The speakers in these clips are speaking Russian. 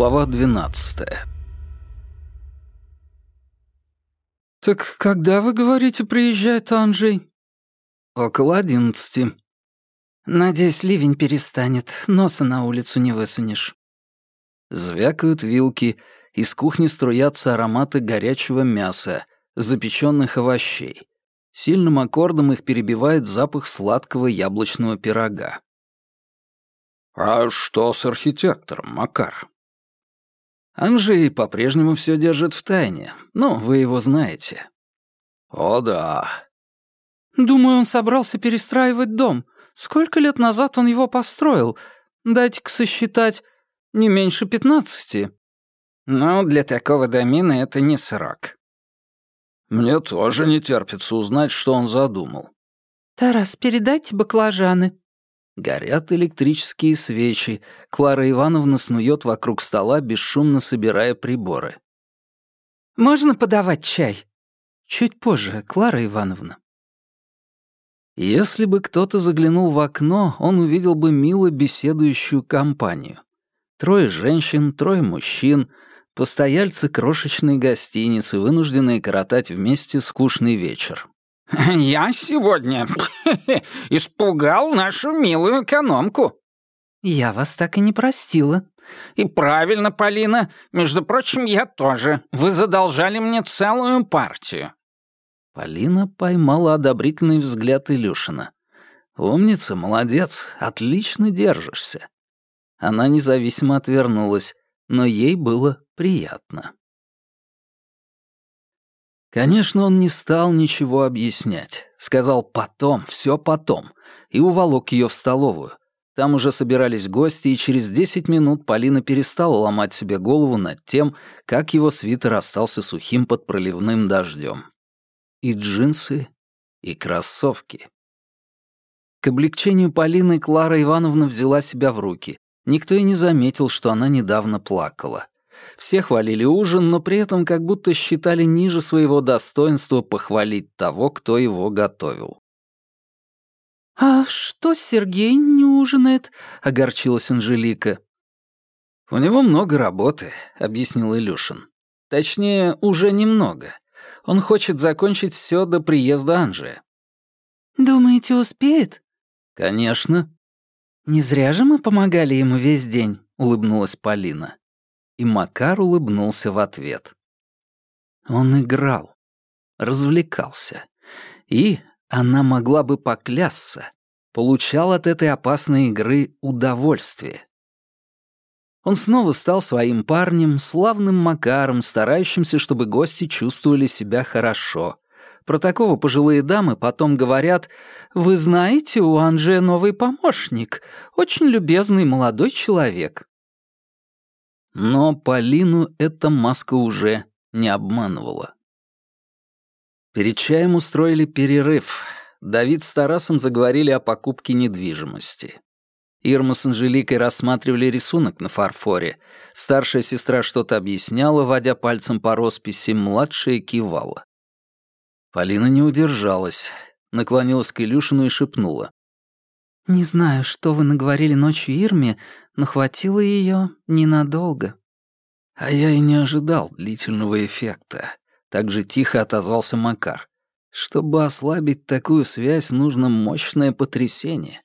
Глава 12 «Так когда, вы говорите, приезжает Анжей?» «Около одиннадцати». «Надеюсь, ливень перестанет, носа на улицу не высунешь». Звякают вилки, из кухни струятся ароматы горячего мяса, запеченных овощей. Сильным аккордом их перебивает запах сладкого яблочного пирога. «А что с архитектором, Макар?» Анжей по-прежнему все держит в тайне. но вы его знаете». «О, да». «Думаю, он собрался перестраивать дом. Сколько лет назад он его построил? Дайте-ка сосчитать. Не меньше пятнадцати». «Ну, для такого домина это не срок». «Мне тоже не терпится узнать, что он задумал». «Тарас, передайте баклажаны», Горят электрические свечи. Клара Ивановна снует вокруг стола, бесшумно собирая приборы. «Можно подавать чай?» «Чуть позже, Клара Ивановна». Если бы кто-то заглянул в окно, он увидел бы мило беседующую компанию. Трое женщин, трое мужчин, постояльцы крошечной гостиницы, вынужденные коротать вместе скучный вечер. «Я сегодня испугал нашу милую экономку». «Я вас так и не простила». «И правильно, Полина. Между прочим, я тоже. Вы задолжали мне целую партию». Полина поймала одобрительный взгляд Илюшина. «Умница, молодец, отлично держишься». Она независимо отвернулась, но ей было приятно. Конечно, он не стал ничего объяснять. Сказал «потом, все потом» и уволок ее в столовую. Там уже собирались гости, и через 10 минут Полина перестала ломать себе голову над тем, как его свитер остался сухим под проливным дождем. И джинсы, и кроссовки. К облегчению Полины Клара Ивановна взяла себя в руки. Никто и не заметил, что она недавно плакала. Все хвалили ужин, но при этом как будто считали ниже своего достоинства похвалить того, кто его готовил. «А что Сергей не ужинает?» — огорчилась Анжелика. «У него много работы», — объяснил Илюшин. «Точнее, уже немного. Он хочет закончить все до приезда Анжи». «Думаете, успеет?» «Конечно». «Не зря же мы помогали ему весь день», — улыбнулась Полина и Макар улыбнулся в ответ. Он играл, развлекался, и, она могла бы поклясться, получал от этой опасной игры удовольствие. Он снова стал своим парнем, славным Макаром, старающимся, чтобы гости чувствовали себя хорошо. Про такого пожилые дамы потом говорят «Вы знаете, у Анже новый помощник, очень любезный молодой человек». Но Полину эта маска уже не обманывала. Перед чаем устроили перерыв. Давид с Тарасом заговорили о покупке недвижимости. Ирма с Анжеликой рассматривали рисунок на фарфоре. Старшая сестра что-то объясняла, водя пальцем по росписи, младшая кивала. Полина не удержалась, наклонилась к Илюшину и шепнула. Не знаю, что вы наговорили ночью Ирме, но хватило ее ненадолго. А я и не ожидал длительного эффекта. Так же тихо отозвался Макар. Чтобы ослабить такую связь, нужно мощное потрясение.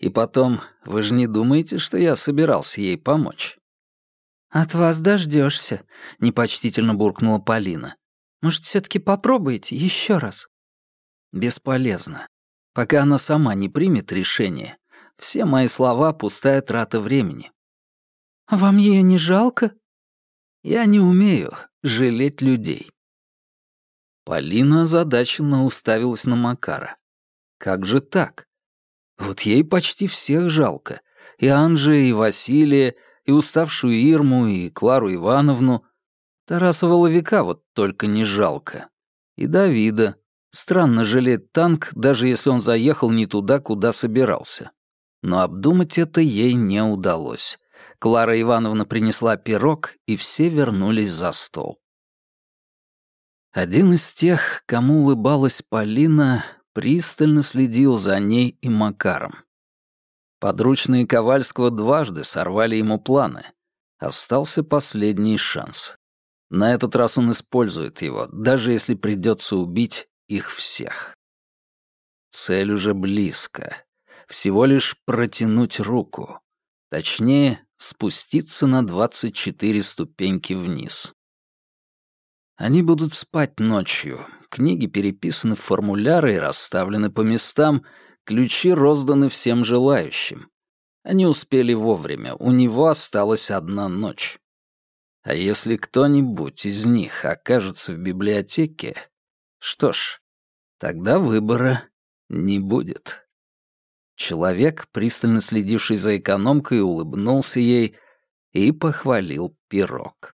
И потом, вы же не думаете, что я собирался ей помочь? «От вас дождешься, непочтительно буркнула Полина. «Может, все таки попробуете еще раз?» «Бесполезно. Пока она сама не примет решение, все мои слова — пустая трата времени. «Вам ее не жалко?» «Я не умею жалеть людей». Полина озадаченно уставилась на Макара. «Как же так? Вот ей почти всех жалко. И Анжи, и Василия, и уставшую Ирму, и Клару Ивановну. Тараса Воловика вот только не жалко. И Давида. Странно жалеть танк, даже если он заехал не туда, куда собирался. Но обдумать это ей не удалось. Клара Ивановна принесла пирог, и все вернулись за стол. Один из тех, кому улыбалась Полина, пристально следил за ней и Макаром. Подручные Ковальского дважды сорвали ему планы. Остался последний шанс. На этот раз он использует его, даже если придется убить их всех. Цель уже близко. Всего лишь протянуть руку. Точнее, спуститься на 24 ступеньки вниз. Они будут спать ночью. Книги переписаны в формуляры и расставлены по местам, ключи розданы всем желающим. Они успели вовремя, у него осталась одна ночь. А если кто-нибудь из них окажется в библиотеке, что ж, тогда выбора не будет. Человек, пристально следивший за экономкой, улыбнулся ей и похвалил пирог.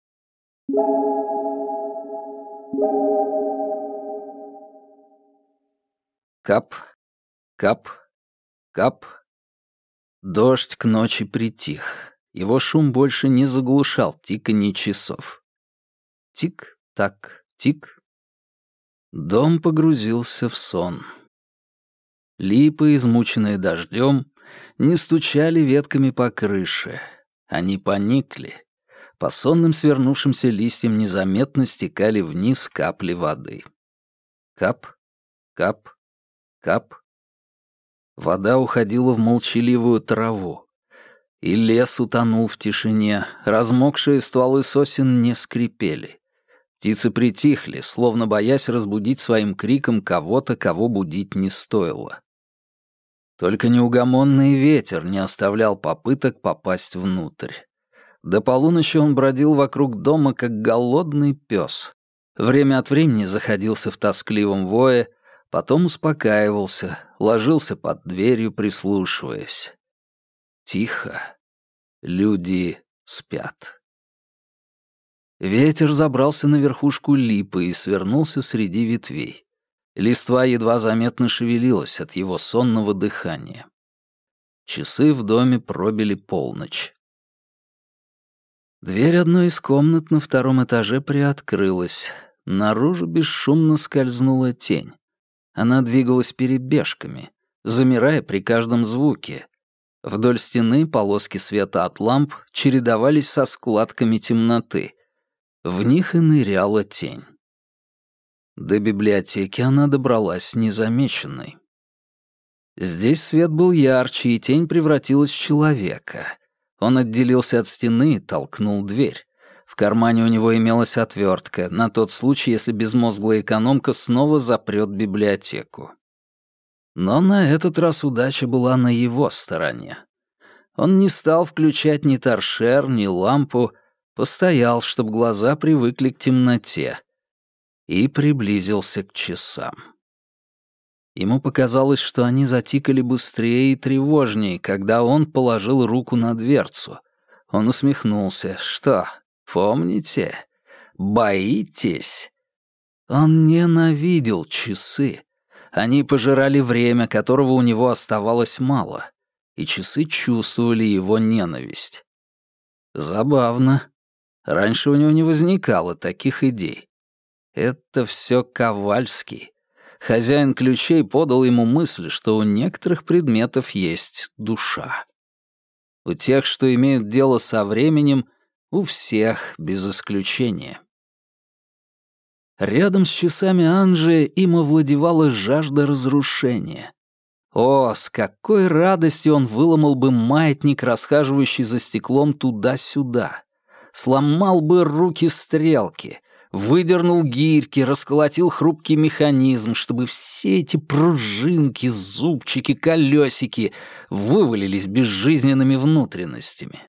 Кап, кап, кап. Дождь к ночи притих. Его шум больше не заглушал тиканье часов. Тик-так, тик-так. Дом погрузился в сон. Липы, измученные дождем, не стучали ветками по крыше. Они поникли. По сонным свернувшимся листьям незаметно стекали вниз капли воды. Кап, кап, кап. Вода уходила в молчаливую траву. И лес утонул в тишине, размокшие стволы сосен не скрипели. Птицы притихли, словно боясь разбудить своим криком кого-то, кого будить не стоило. Только неугомонный ветер не оставлял попыток попасть внутрь. До полуночи он бродил вокруг дома, как голодный пес. Время от времени заходился в тоскливом вое, потом успокаивался, ложился под дверью, прислушиваясь. Тихо. Люди спят. Ветер забрался на верхушку липы и свернулся среди ветвей. Листва едва заметно шевелилась от его сонного дыхания. Часы в доме пробили полночь. Дверь одной из комнат на втором этаже приоткрылась. Наружу бесшумно скользнула тень. Она двигалась перебежками, замирая при каждом звуке. Вдоль стены полоски света от ламп чередовались со складками темноты — в них и ныряла тень. До библиотеки она добралась незамеченной. Здесь свет был ярче, и тень превратилась в человека. Он отделился от стены и толкнул дверь. В кармане у него имелась отвертка, на тот случай, если безмозглая экономка снова запрет библиотеку. Но на этот раз удача была на его стороне. Он не стал включать ни торшер, ни лампу, постоял, чтобы глаза привыкли к темноте, и приблизился к часам. Ему показалось, что они затикали быстрее и тревожнее, когда он положил руку на дверцу. Он усмехнулся. «Что, помните? Боитесь?» Он ненавидел часы. Они пожирали время, которого у него оставалось мало, и часы чувствовали его ненависть. Забавно. Раньше у него не возникало таких идей. Это все Ковальский. Хозяин ключей подал ему мысль, что у некоторых предметов есть душа. У тех, что имеют дело со временем, у всех без исключения. Рядом с часами Анжи им овладевала жажда разрушения. О, с какой радостью он выломал бы маятник, расхаживающий за стеклом туда-сюда сломал бы руки стрелки, выдернул гирьки, расколотил хрупкий механизм, чтобы все эти пружинки, зубчики, колесики вывалились безжизненными внутренностями.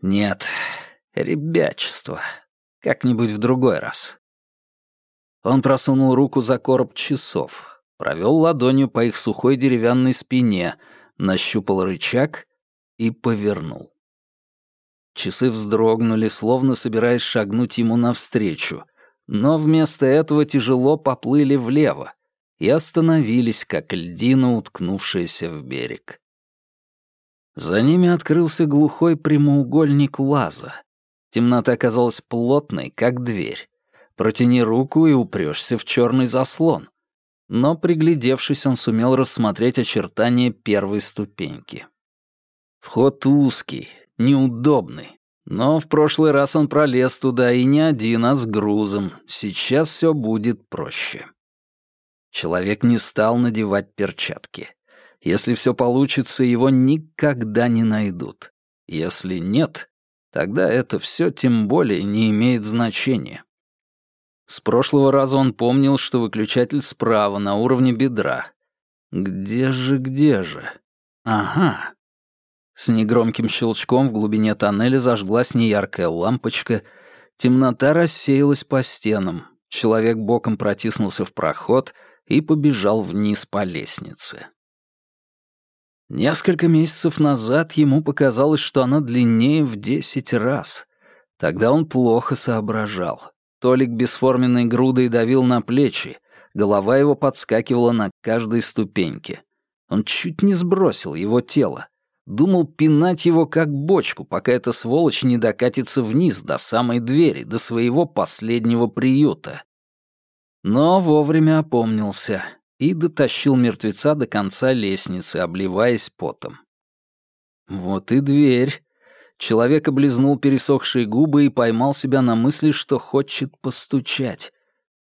Нет, ребячество. Как-нибудь в другой раз. Он просунул руку за короб часов, провел ладонью по их сухой деревянной спине, нащупал рычаг и повернул. Часы вздрогнули, словно собираясь шагнуть ему навстречу, но вместо этого тяжело поплыли влево и остановились, как льдина, уткнувшаяся в берег. За ними открылся глухой прямоугольник лаза. Темнота оказалась плотной, как дверь. Протяни руку и упрёшься в чёрный заслон. Но, приглядевшись, он сумел рассмотреть очертания первой ступеньки. Вход узкий, неудобный. Но в прошлый раз он пролез туда и не один, а с грузом. Сейчас все будет проще. Человек не стал надевать перчатки. Если все получится, его никогда не найдут. Если нет, тогда это все тем более не имеет значения. С прошлого раза он помнил, что выключатель справа, на уровне бедра. Где же, где же? Ага, с негромким щелчком в глубине тоннеля зажглась неяркая лампочка. Темнота рассеялась по стенам. Человек боком протиснулся в проход и побежал вниз по лестнице. Несколько месяцев назад ему показалось, что она длиннее в десять раз. Тогда он плохо соображал. Толик бесформенной грудой давил на плечи, голова его подскакивала на каждой ступеньке. Он чуть не сбросил его тело думал пинать его как бочку, пока эта сволочь не докатится вниз до самой двери, до своего последнего приюта. Но вовремя опомнился и дотащил мертвеца до конца лестницы, обливаясь потом. Вот и дверь. Человек облизнул пересохшие губы и поймал себя на мысли, что хочет постучать.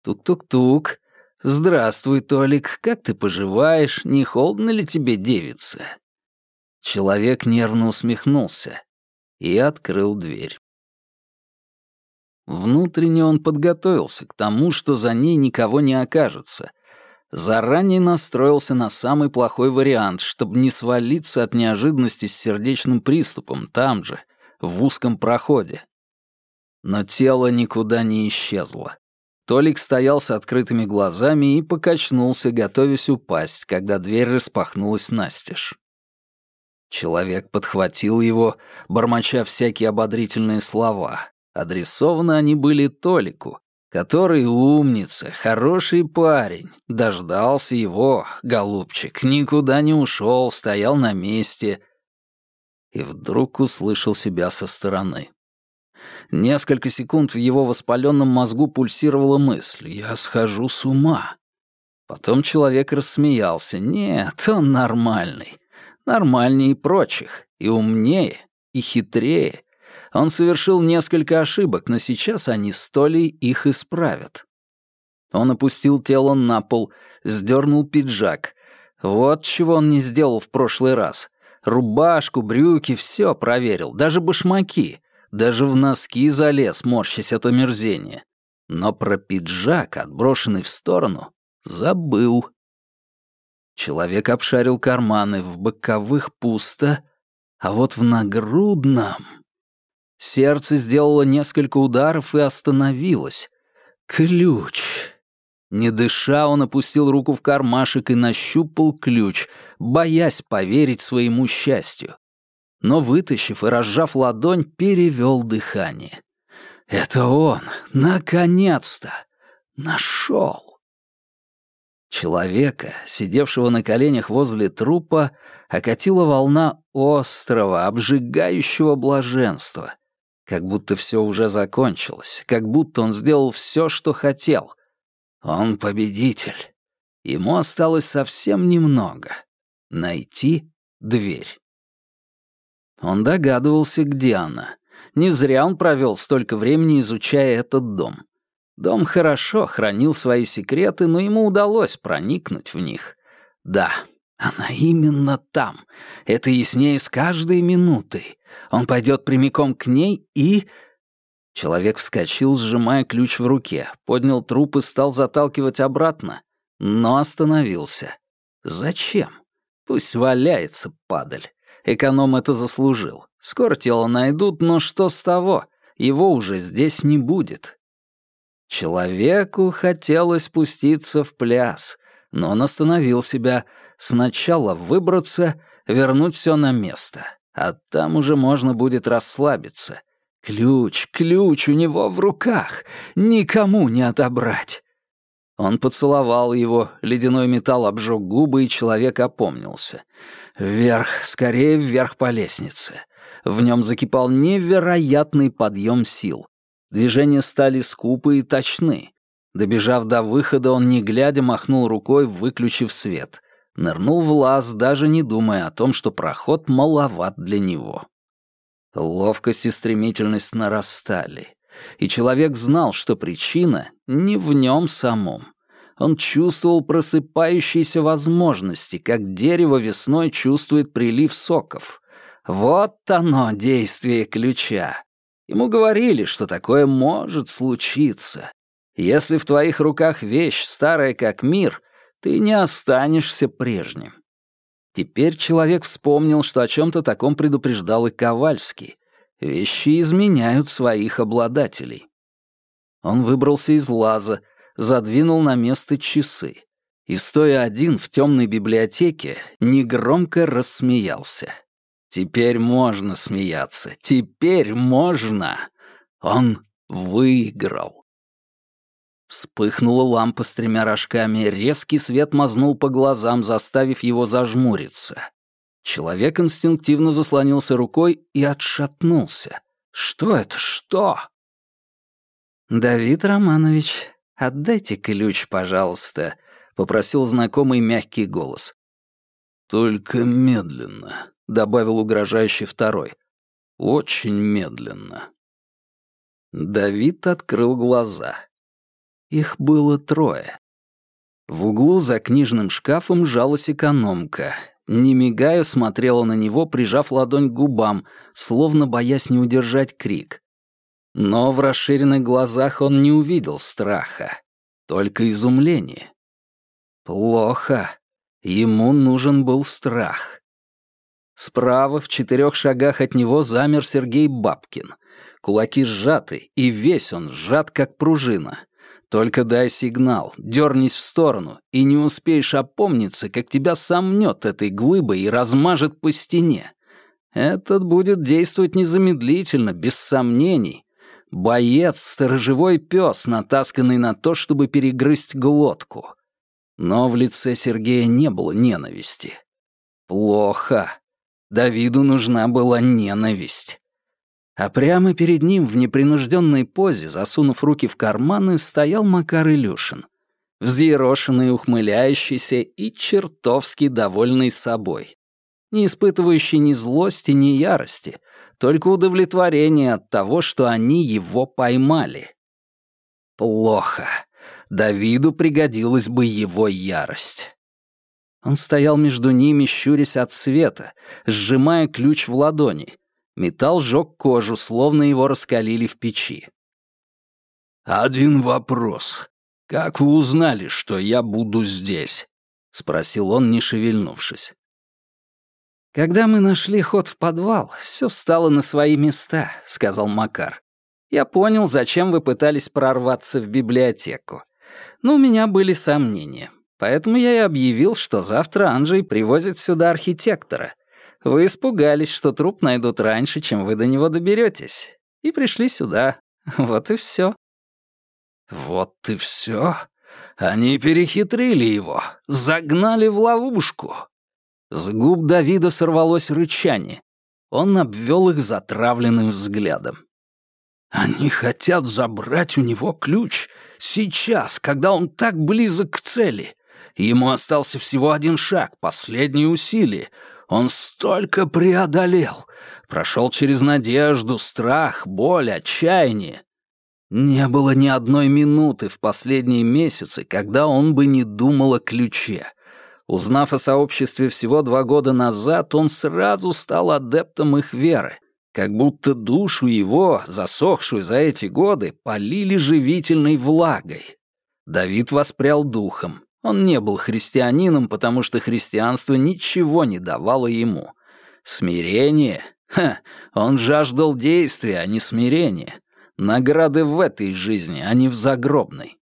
Тук-тук-тук. «Здравствуй, Толик, как ты поживаешь? Не холодно ли тебе, девица?» Человек нервно усмехнулся и открыл дверь. Внутренне он подготовился к тому, что за ней никого не окажется. Заранее настроился на самый плохой вариант, чтобы не свалиться от неожиданности с сердечным приступом там же, в узком проходе. Но тело никуда не исчезло. Толик стоял с открытыми глазами и покачнулся, готовясь упасть, когда дверь распахнулась настежь. Человек подхватил его, бормоча всякие ободрительные слова. Адресованы они были Толику, который умница, хороший парень. Дождался его, голубчик, никуда не ушел, стоял на месте. И вдруг услышал себя со стороны. Несколько секунд в его воспаленном мозгу пульсировала мысль «Я схожу с ума». Потом человек рассмеялся. «Нет, он нормальный нормальнее прочих, и умнее, и хитрее. Он совершил несколько ошибок, но сейчас они с их исправят. Он опустил тело на пол, сдернул пиджак. Вот чего он не сделал в прошлый раз. Рубашку, брюки, все проверил, даже башмаки. Даже в носки залез, морщись от омерзения. Но про пиджак, отброшенный в сторону, забыл. Человек обшарил карманы, в боковых пусто, а вот в нагрудном... Сердце сделало несколько ударов и остановилось. Ключ. Не дыша, он опустил руку в кармашек и нащупал ключ, боясь поверить своему счастью. Но, вытащив и разжав ладонь, перевел дыхание. «Это он! Наконец-то! Нашел!» Человека, сидевшего на коленях возле трупа, окатила волна острого, обжигающего блаженства. Как будто все уже закончилось, как будто он сделал все, что хотел. Он победитель. Ему осталось совсем немного. Найти дверь. Он догадывался, где она. Не зря он провел столько времени, изучая этот дом. Дом хорошо хранил свои секреты, но ему удалось проникнуть в них. Да, она именно там. Это яснее с каждой минутой. Он пойдет прямиком к ней и... Человек вскочил, сжимая ключ в руке, поднял труп и стал заталкивать обратно, но остановился. Зачем? Пусть валяется, падаль. Эконом это заслужил. Скоро тело найдут, но что с того? Его уже здесь не будет. Человеку хотелось спуститься в пляс, но он остановил себя. Сначала выбраться, вернуть все на место, а там уже можно будет расслабиться. Ключ, ключ у него в руках, никому не отобрать. Он поцеловал его, ледяной металл обжег губы, и человек опомнился. Вверх, скорее вверх по лестнице. В нем закипал невероятный подъем сил. Движения стали скупы и точны. Добежав до выхода, он, не глядя, махнул рукой, выключив свет. Нырнул в лаз, даже не думая о том, что проход маловат для него. Ловкость и стремительность нарастали. И человек знал, что причина не в нем самом. Он чувствовал просыпающиеся возможности, как дерево весной чувствует прилив соков. Вот оно, действие ключа. Ему говорили, что такое может случиться. Если в твоих руках вещь старая как мир, ты не останешься прежним. Теперь человек вспомнил, что о чем-то таком предупреждал и Ковальский. Вещи изменяют своих обладателей. Он выбрался из лаза, задвинул на место часы и, стоя один в темной библиотеке, негромко рассмеялся. Теперь можно смеяться. Теперь можно. Он выиграл. Вспыхнула лампа с тремя рожками, резкий свет мазнул по глазам, заставив его зажмуриться. Человек инстинктивно заслонился рукой и отшатнулся. «Что это? Что?» «Давид Романович, отдайте ключ, пожалуйста», — попросил знакомый мягкий голос. «Только медленно», добавил угрожающий второй. Очень медленно. Давид открыл глаза. Их было трое. В углу за книжным шкафом жалась экономка. Не мигая, смотрела на него, прижав ладонь к губам, словно боясь не удержать крик. Но в расширенных глазах он не увидел страха, только изумление. Плохо. Ему нужен был страх. Справа, в четырех шагах от него, замер Сергей Бабкин. Кулаки сжаты, и весь он сжат, как пружина. Только дай сигнал, дернись в сторону, и не успеешь опомниться, как тебя сомнет этой глыбой и размажет по стене. Этот будет действовать незамедлительно, без сомнений. Боец — сторожевой пес, натасканный на то, чтобы перегрызть глотку. Но в лице Сергея не было ненависти. Плохо. Давиду нужна была ненависть. А прямо перед ним в непринужденной позе, засунув руки в карманы, стоял Макар Илюшин. Взъерошенный, ухмыляющийся и чертовски довольный собой. Не испытывающий ни злости, ни ярости, только удовлетворение от того, что они его поймали. Плохо. Давиду пригодилась бы его ярость. Он стоял между ними, щурясь от света, сжимая ключ в ладони. Металл жёг кожу, словно его раскалили в печи. «Один вопрос. Как вы узнали, что я буду здесь?» — спросил он, не шевельнувшись. «Когда мы нашли ход в подвал, все встало на свои места», — сказал Макар. «Я понял, зачем вы пытались прорваться в библиотеку. Но у меня были сомнения. Поэтому я и объявил, что завтра Анджей привозит сюда архитектора. Вы испугались, что труп найдут раньше, чем вы до него доберетесь, и пришли сюда. Вот и все. Вот и все. Они перехитрили его, загнали в ловушку. С губ Давида сорвалось рычание. Он обвел их затравленным взглядом. Они хотят забрать у него ключ. Сейчас, когда он так близок к цели. Ему остался всего один шаг, последние усилия. Он столько преодолел. Прошел через надежду, страх, боль, отчаяние. Не было ни одной минуты в последние месяцы, когда он бы не думал о ключе. Узнав о сообществе всего два года назад, он сразу стал адептом их веры. Как будто душу его, засохшую за эти годы, полили живительной влагой. Давид воспрял духом. Он не был христианином, потому что христианство ничего не давало ему. Смирение? Ха, он жаждал действия, а не смирения. Награды в этой жизни, а не в загробной.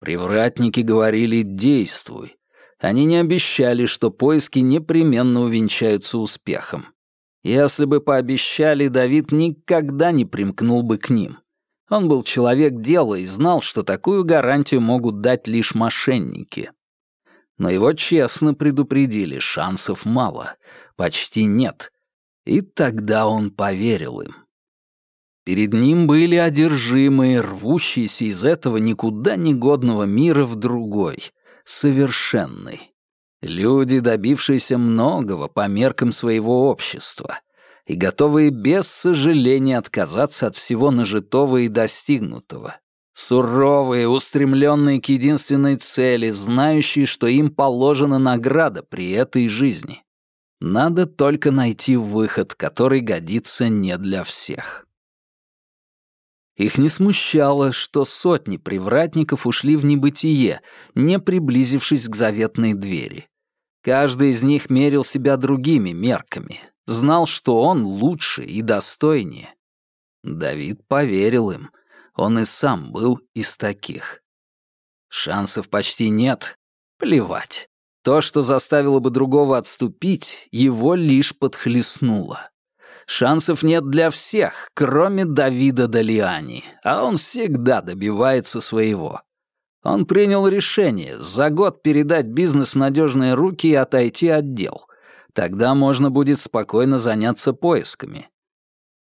Привратники говорили «действуй». Они не обещали, что поиски непременно увенчаются успехом. Если бы пообещали, Давид никогда не примкнул бы к ним. Он был человек дела и знал, что такую гарантию могут дать лишь мошенники. Но его честно предупредили, шансов мало, почти нет. И тогда он поверил им. Перед ним были одержимые, рвущиеся из этого никуда не годного мира в другой, совершенный. Люди, добившиеся многого по меркам своего общества, и готовые без сожаления отказаться от всего нажитого и достигнутого. Суровые, устремленные к единственной цели, знающие, что им положена награда при этой жизни. Надо только найти выход, который годится не для всех. Их не смущало, что сотни привратников ушли в небытие, не приблизившись к заветной двери. Каждый из них мерил себя другими мерками знал, что он лучше и достойнее. Давид поверил им. Он и сам был из таких. Шансов почти нет. Плевать. То, что заставило бы другого отступить, его лишь подхлестнуло. Шансов нет для всех, кроме Давида Далиани, а он всегда добивается своего. Он принял решение за год передать бизнес в надежные руки и отойти от дел — Тогда можно будет спокойно заняться поисками.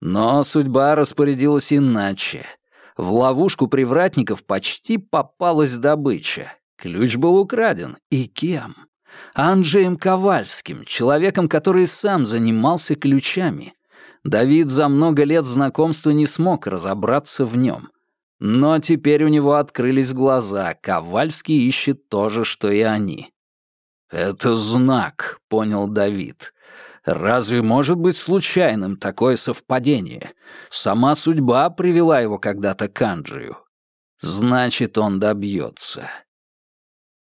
Но судьба распорядилась иначе. В ловушку привратников почти попалась добыча. Ключ был украден. И кем? Анджеем Ковальским, человеком, который сам занимался ключами. Давид за много лет знакомства не смог разобраться в нем. Но теперь у него открылись глаза. Ковальский ищет то же, что и они. «Это знак», — понял Давид. «Разве может быть случайным такое совпадение? Сама судьба привела его когда-то к Анджию. Значит, он добьется».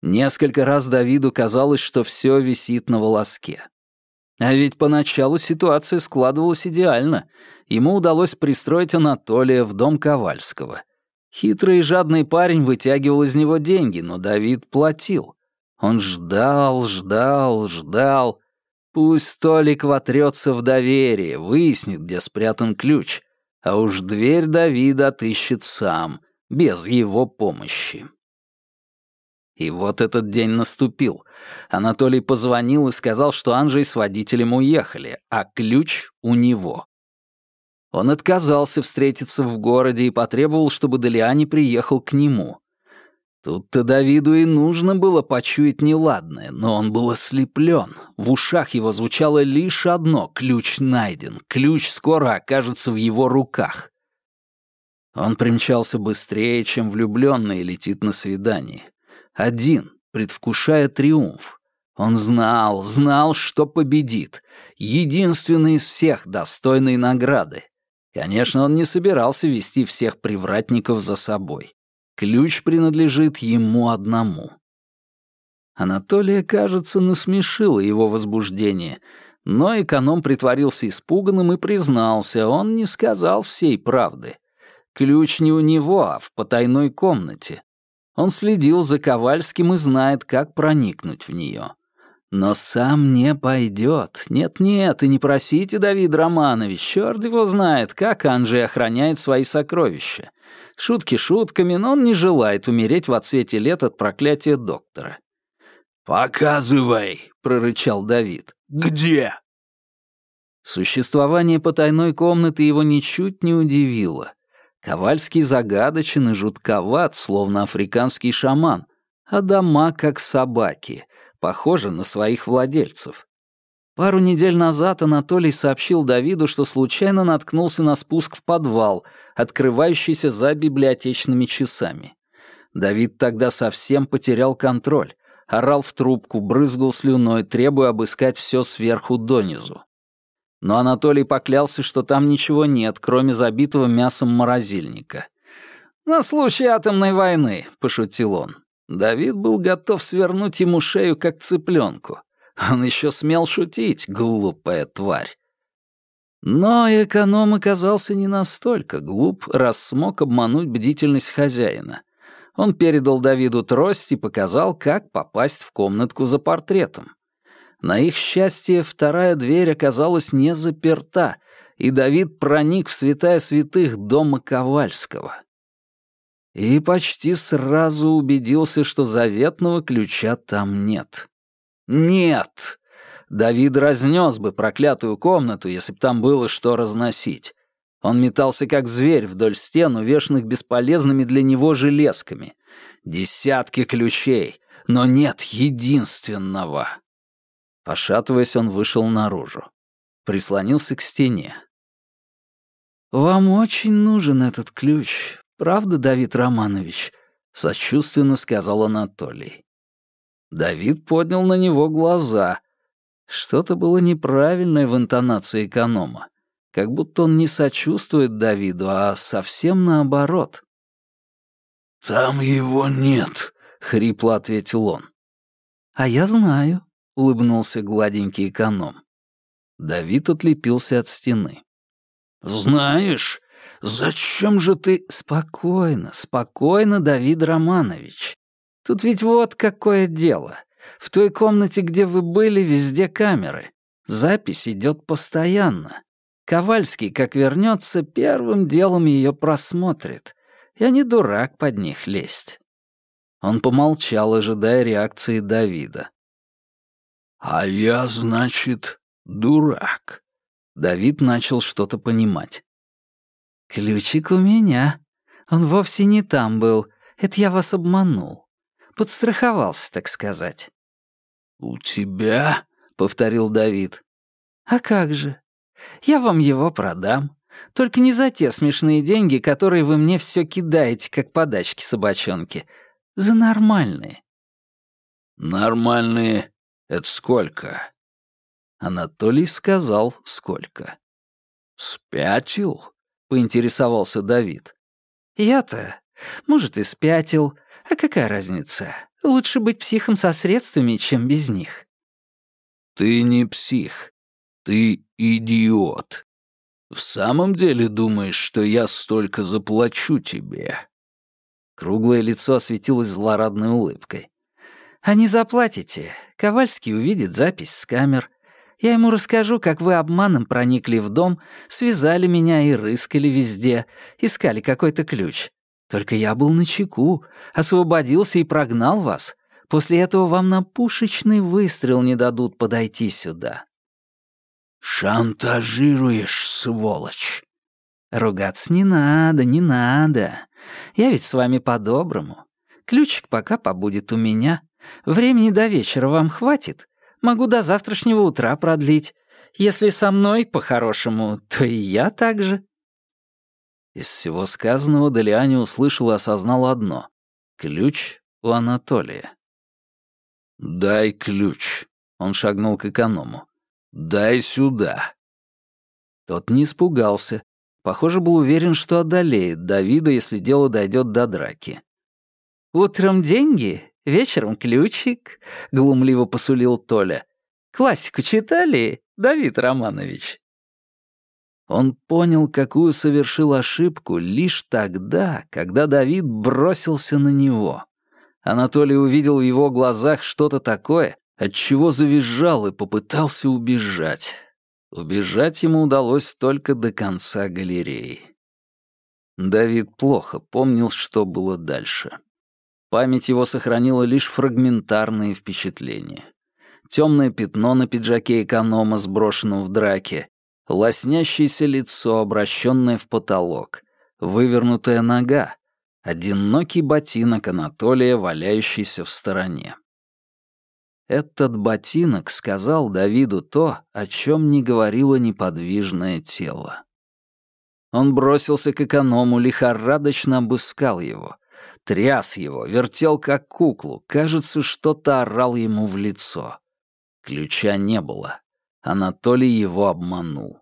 Несколько раз Давиду казалось, что все висит на волоске. А ведь поначалу ситуация складывалась идеально. Ему удалось пристроить Анатолия в дом Ковальского. Хитрый и жадный парень вытягивал из него деньги, но Давид платил. Он ждал, ждал, ждал. Пусть Толик вотрется в доверие, выяснит, где спрятан ключ. А уж дверь Давида отыщет сам, без его помощи. И вот этот день наступил. Анатолий позвонил и сказал, что Анжей с водителем уехали, а ключ у него. Он отказался встретиться в городе и потребовал, чтобы Делиани приехал к нему. Тут-то Давиду и нужно было почуять неладное, но он был ослеплен. В ушах его звучало лишь одно — ключ найден, ключ скоро окажется в его руках. Он примчался быстрее, чем влюбленный летит на свидание. Один, предвкушая триумф. Он знал, знал, что победит. Единственный из всех достойной награды. Конечно, он не собирался вести всех привратников за собой. Ключ принадлежит ему одному. Анатолия, кажется, насмешило его возбуждение, но эконом притворился испуганным и признался, он не сказал всей правды. Ключ не у него, а в потайной комнате. Он следил за Ковальским и знает, как проникнуть в нее. Но сам не пойдет. Нет-нет, и не просите, Давид Романович, черт его знает, как Анжей охраняет свои сокровища. Шутки шутками, но он не желает умереть в отсвете лет от проклятия доктора. «Показывай!» — прорычал Давид. «Где?» Существование потайной комнаты его ничуть не удивило. Ковальский загадочен и жутковат, словно африканский шаман, а дома как собаки, похожи на своих владельцев. Пару недель назад Анатолий сообщил Давиду, что случайно наткнулся на спуск в подвал, открывающийся за библиотечными часами. Давид тогда совсем потерял контроль, орал в трубку, брызгал слюной, требуя обыскать все сверху донизу. Но Анатолий поклялся, что там ничего нет, кроме забитого мясом морозильника. «На случай атомной войны», — пошутил он. Давид был готов свернуть ему шею, как цыпленку. Он еще смел шутить, глупая тварь. Но эконом оказался не настолько глуп, раз смог обмануть бдительность хозяина. Он передал Давиду трость и показал, как попасть в комнатку за портретом. На их счастье, вторая дверь оказалась не заперта, и Давид проник в святая святых дома Ковальского. И почти сразу убедился, что заветного ключа там нет. Нет! Давид разнес бы проклятую комнату, если бы там было что разносить. Он метался как зверь вдоль стен, увешанных бесполезными для него железками. Десятки ключей, но нет единственного. Пошатываясь, он вышел наружу. Прислонился к стене. «Вам очень нужен этот ключ, правда, Давид Романович?» — сочувственно сказал Анатолий. Давид поднял на него глаза. Что-то было неправильное в интонации эконома. Как будто он не сочувствует Давиду, а совсем наоборот. «Там его нет», — хрипло ответил он. «А я знаю», — улыбнулся гладенький эконом. Давид отлепился от стены. «Знаешь, зачем же ты...» «Спокойно, спокойно, Давид Романович. Тут ведь вот какое дело. В той комнате, где вы были, везде камеры. Запись идет постоянно. Ковальский, как вернется, первым делом ее просмотрит. Я не дурак под них лезть. Он помолчал, ожидая реакции Давида. «А я, значит, дурак». Давид начал что-то понимать. «Ключик у меня. Он вовсе не там был. Это я вас обманул. Подстраховался, так сказать. «У тебя?» — повторил Давид. «А как же? Я вам его продам. Только не за те смешные деньги, которые вы мне все кидаете, как подачки собачонки. За нормальные». «Нормальные — это сколько?» Анатолий сказал, сколько. «Спятил?» — поинтересовался Давид. «Я-то, может, и спятил, а какая разница? Лучше быть психом со средствами, чем без них. Ты не псих. Ты идиот. В самом деле думаешь, что я столько заплачу тебе? Круглое лицо осветилось злорадной улыбкой. «А не заплатите. Ковальский увидит запись с камер. Я ему расскажу, как вы обманом проникли в дом, связали меня и рыскали везде, искали какой-то ключ. Только я был на чеку, освободился и прогнал вас. После этого вам на пушечный выстрел не дадут подойти сюда». «Шантажируешь, сволочь!» «Ругаться не надо, не надо. Я ведь с вами по-доброму. Ключик пока побудет у меня. Времени до вечера вам хватит. Могу до завтрашнего утра продлить. Если со мной по-хорошему, то и я так же. Из всего сказанного Делиане услышал и осознал одно — ключ у Анатолия. «Дай ключ», — он шагнул к эконому. «Дай сюда». Тот не испугался. Похоже, был уверен, что одолеет Давида, если дело дойдет до драки. «Утром деньги, вечером ключик», — глумливо посулил Толя. «Классику читали, Давид Романович?» Он понял, какую совершил ошибку лишь тогда, когда Давид бросился на него. Анатолий увидел в его глазах что-то такое, от чего завизжал и попытался убежать. Убежать ему удалось только до конца галереи. Давид плохо помнил, что было дальше. Память его сохранила лишь фрагментарные впечатления. Темное пятно на пиджаке эконома, сброшенном в драке, лоснящееся лицо, обращенное в потолок, вывернутая нога, одинокий ботинок Анатолия, валяющийся в стороне. Этот ботинок сказал Давиду то, о чем не говорило неподвижное тело. Он бросился к эконому, лихорадочно обыскал его, тряс его, вертел как куклу, кажется, что-то орал ему в лицо. Ключа не было. Анатолий его обманул.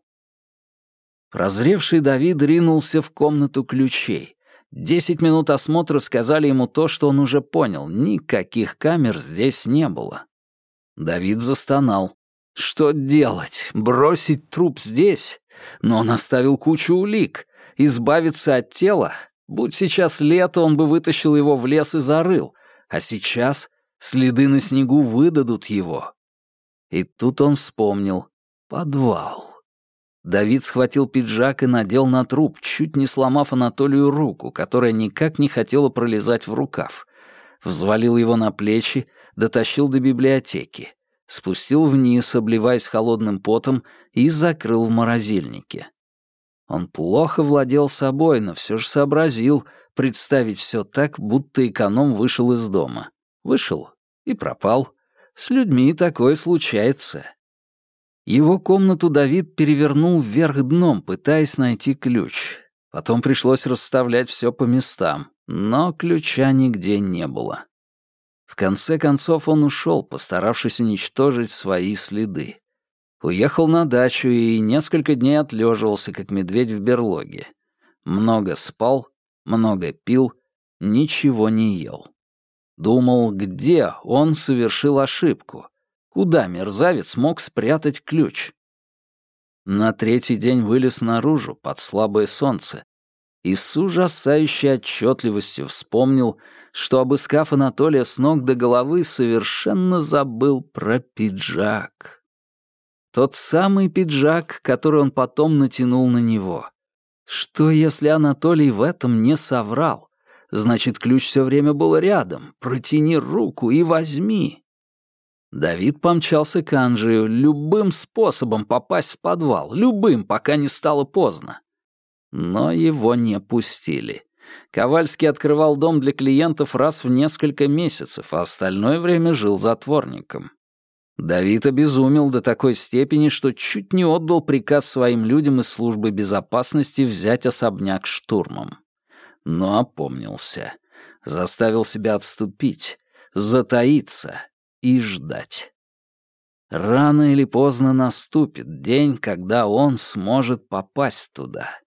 Прозревший Давид ринулся в комнату ключей. Десять минут осмотра сказали ему то, что он уже понял. Никаких камер здесь не было. Давид застонал. Что делать? Бросить труп здесь? Но он оставил кучу улик. Избавиться от тела? Будь сейчас лето, он бы вытащил его в лес и зарыл. А сейчас следы на снегу выдадут его. И тут он вспомнил. Подвал. Давид схватил пиджак и надел на труп, чуть не сломав Анатолию руку, которая никак не хотела пролезать в рукав. Взвалил его на плечи, дотащил до библиотеки. Спустил вниз, обливаясь холодным потом, и закрыл в морозильнике. Он плохо владел собой, но все же сообразил представить все так, будто эконом вышел из дома. Вышел и пропал. С людьми такое случается. Его комнату Давид перевернул вверх дном, пытаясь найти ключ. Потом пришлось расставлять все по местам, но ключа нигде не было. В конце концов он ушел, постаравшись уничтожить свои следы. Уехал на дачу и несколько дней отлеживался, как медведь в берлоге. Много спал, много пил, ничего не ел. Думал, где он совершил ошибку, куда мерзавец мог спрятать ключ. На третий день вылез наружу под слабое солнце и с ужасающей отчетливостью вспомнил, что, обыскав Анатолия с ног до головы, совершенно забыл про пиджак. Тот самый пиджак, который он потом натянул на него. Что, если Анатолий в этом не соврал? Значит, ключ все время был рядом. Протяни руку и возьми. Давид помчался к Анжию, любым способом попасть в подвал, любым, пока не стало поздно. Но его не пустили. Ковальский открывал дом для клиентов раз в несколько месяцев, а остальное время жил затворником. Давид обезумел до такой степени, что чуть не отдал приказ своим людям из службы безопасности взять особняк штурмом но опомнился. Заставил себя отступить, затаиться и ждать. Рано или поздно наступит день, когда он сможет попасть туда.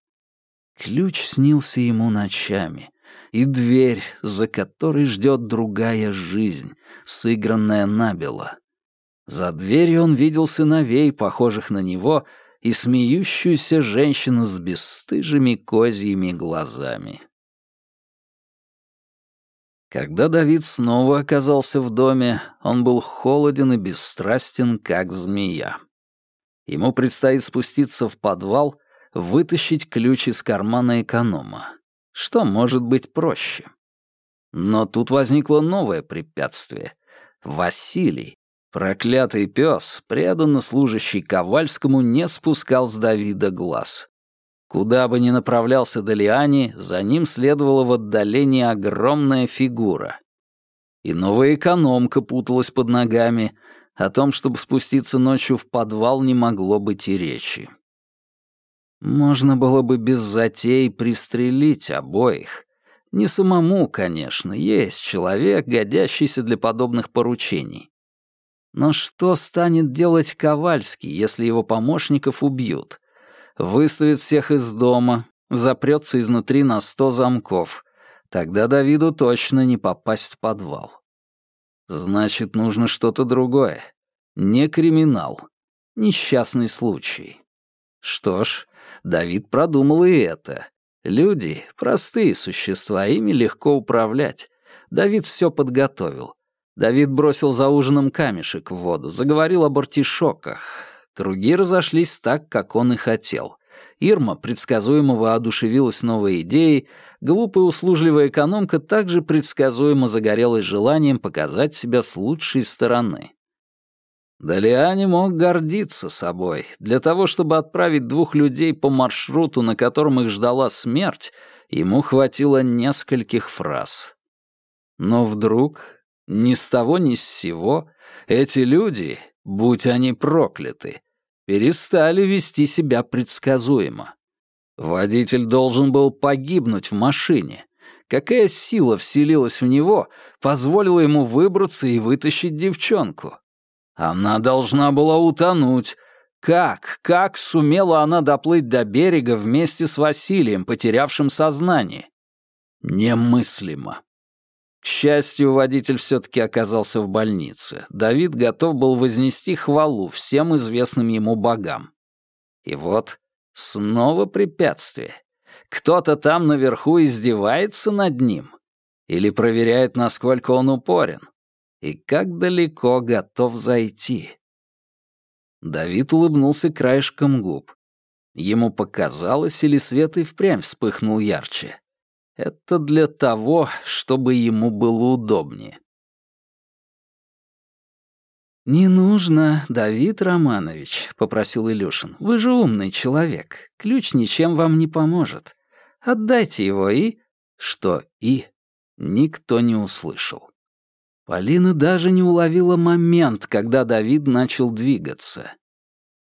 Ключ снился ему ночами, и дверь, за которой ждет другая жизнь, сыгранная набело. За дверью он видел сыновей, похожих на него, и смеющуюся женщину с бесстыжими козьими глазами. Когда Давид снова оказался в доме, он был холоден и бесстрастен, как змея. Ему предстоит спуститься в подвал, вытащить ключ из кармана эконома. Что может быть проще? Но тут возникло новое препятствие. Василий, проклятый пес, преданно служащий Ковальскому, не спускал с Давида глаз. Куда бы ни направлялся Далиани, за ним следовала в отдалении огромная фигура. И новая экономка путалась под ногами. О том, чтобы спуститься ночью в подвал, не могло быть и речи. Можно было бы без затей пристрелить обоих. Не самому, конечно, есть человек, годящийся для подобных поручений. Но что станет делать Ковальский, если его помощников убьют? выставит всех из дома, запрется изнутри на сто замков. Тогда Давиду точно не попасть в подвал. Значит, нужно что-то другое. Не криминал. Несчастный случай. Что ж, Давид продумал и это. Люди — простые существа, ими легко управлять. Давид все подготовил. Давид бросил за ужином камешек в воду, заговорил об артишоках, Круги разошлись так, как он и хотел. Ирма предсказуемо воодушевилась новой идеей, глупая услужливая экономка также предсказуемо загорелась желанием показать себя с лучшей стороны. Далиани мог гордиться собой. Для того, чтобы отправить двух людей по маршруту, на котором их ждала смерть, ему хватило нескольких фраз. Но вдруг, ни с того ни с сего, эти люди, будь они прокляты, перестали вести себя предсказуемо. Водитель должен был погибнуть в машине. Какая сила вселилась в него, позволила ему выбраться и вытащить девчонку? Она должна была утонуть. Как, как сумела она доплыть до берега вместе с Василием, потерявшим сознание? Немыслимо. К счастью, водитель все-таки оказался в больнице. Давид готов был вознести хвалу всем известным ему богам. И вот снова препятствие. Кто-то там наверху издевается над ним или проверяет, насколько он упорен и как далеко готов зайти. Давид улыбнулся краешком губ. Ему показалось, или свет и впрямь вспыхнул ярче. Это для того, чтобы ему было удобнее. «Не нужно, Давид Романович», — попросил Илюшин. «Вы же умный человек. Ключ ничем вам не поможет. Отдайте его и...» Что «и» никто не услышал. Полина даже не уловила момент, когда Давид начал двигаться.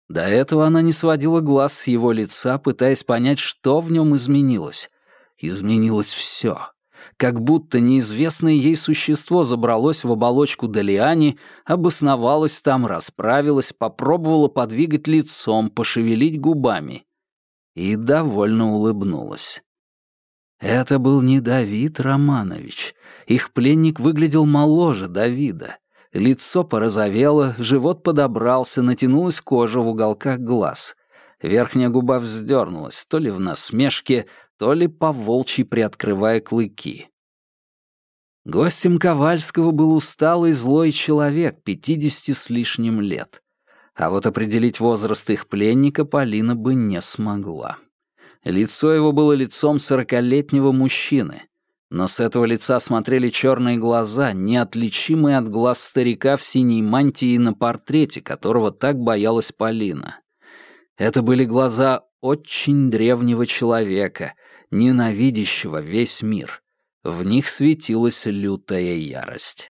До этого она не сводила глаз с его лица, пытаясь понять, что в нем изменилось изменилось все. Как будто неизвестное ей существо забралось в оболочку Далиани, обосновалось там, расправилось, попробовало подвигать лицом, пошевелить губами. И довольно улыбнулось. Это был не Давид Романович. Их пленник выглядел моложе Давида. Лицо порозовело, живот подобрался, натянулась кожа в уголках глаз. Верхняя губа вздернулась, то ли в насмешке, то ли по волчьи приоткрывая клыки. Гостем Ковальского был усталый злой человек, пятидесяти с лишним лет. А вот определить возраст их пленника Полина бы не смогла. Лицо его было лицом сорокалетнего мужчины, но с этого лица смотрели черные глаза, неотличимые от глаз старика в синей мантии на портрете, которого так боялась Полина. Это были глаза очень древнего человека, ненавидящего весь мир. В них светилась лютая ярость.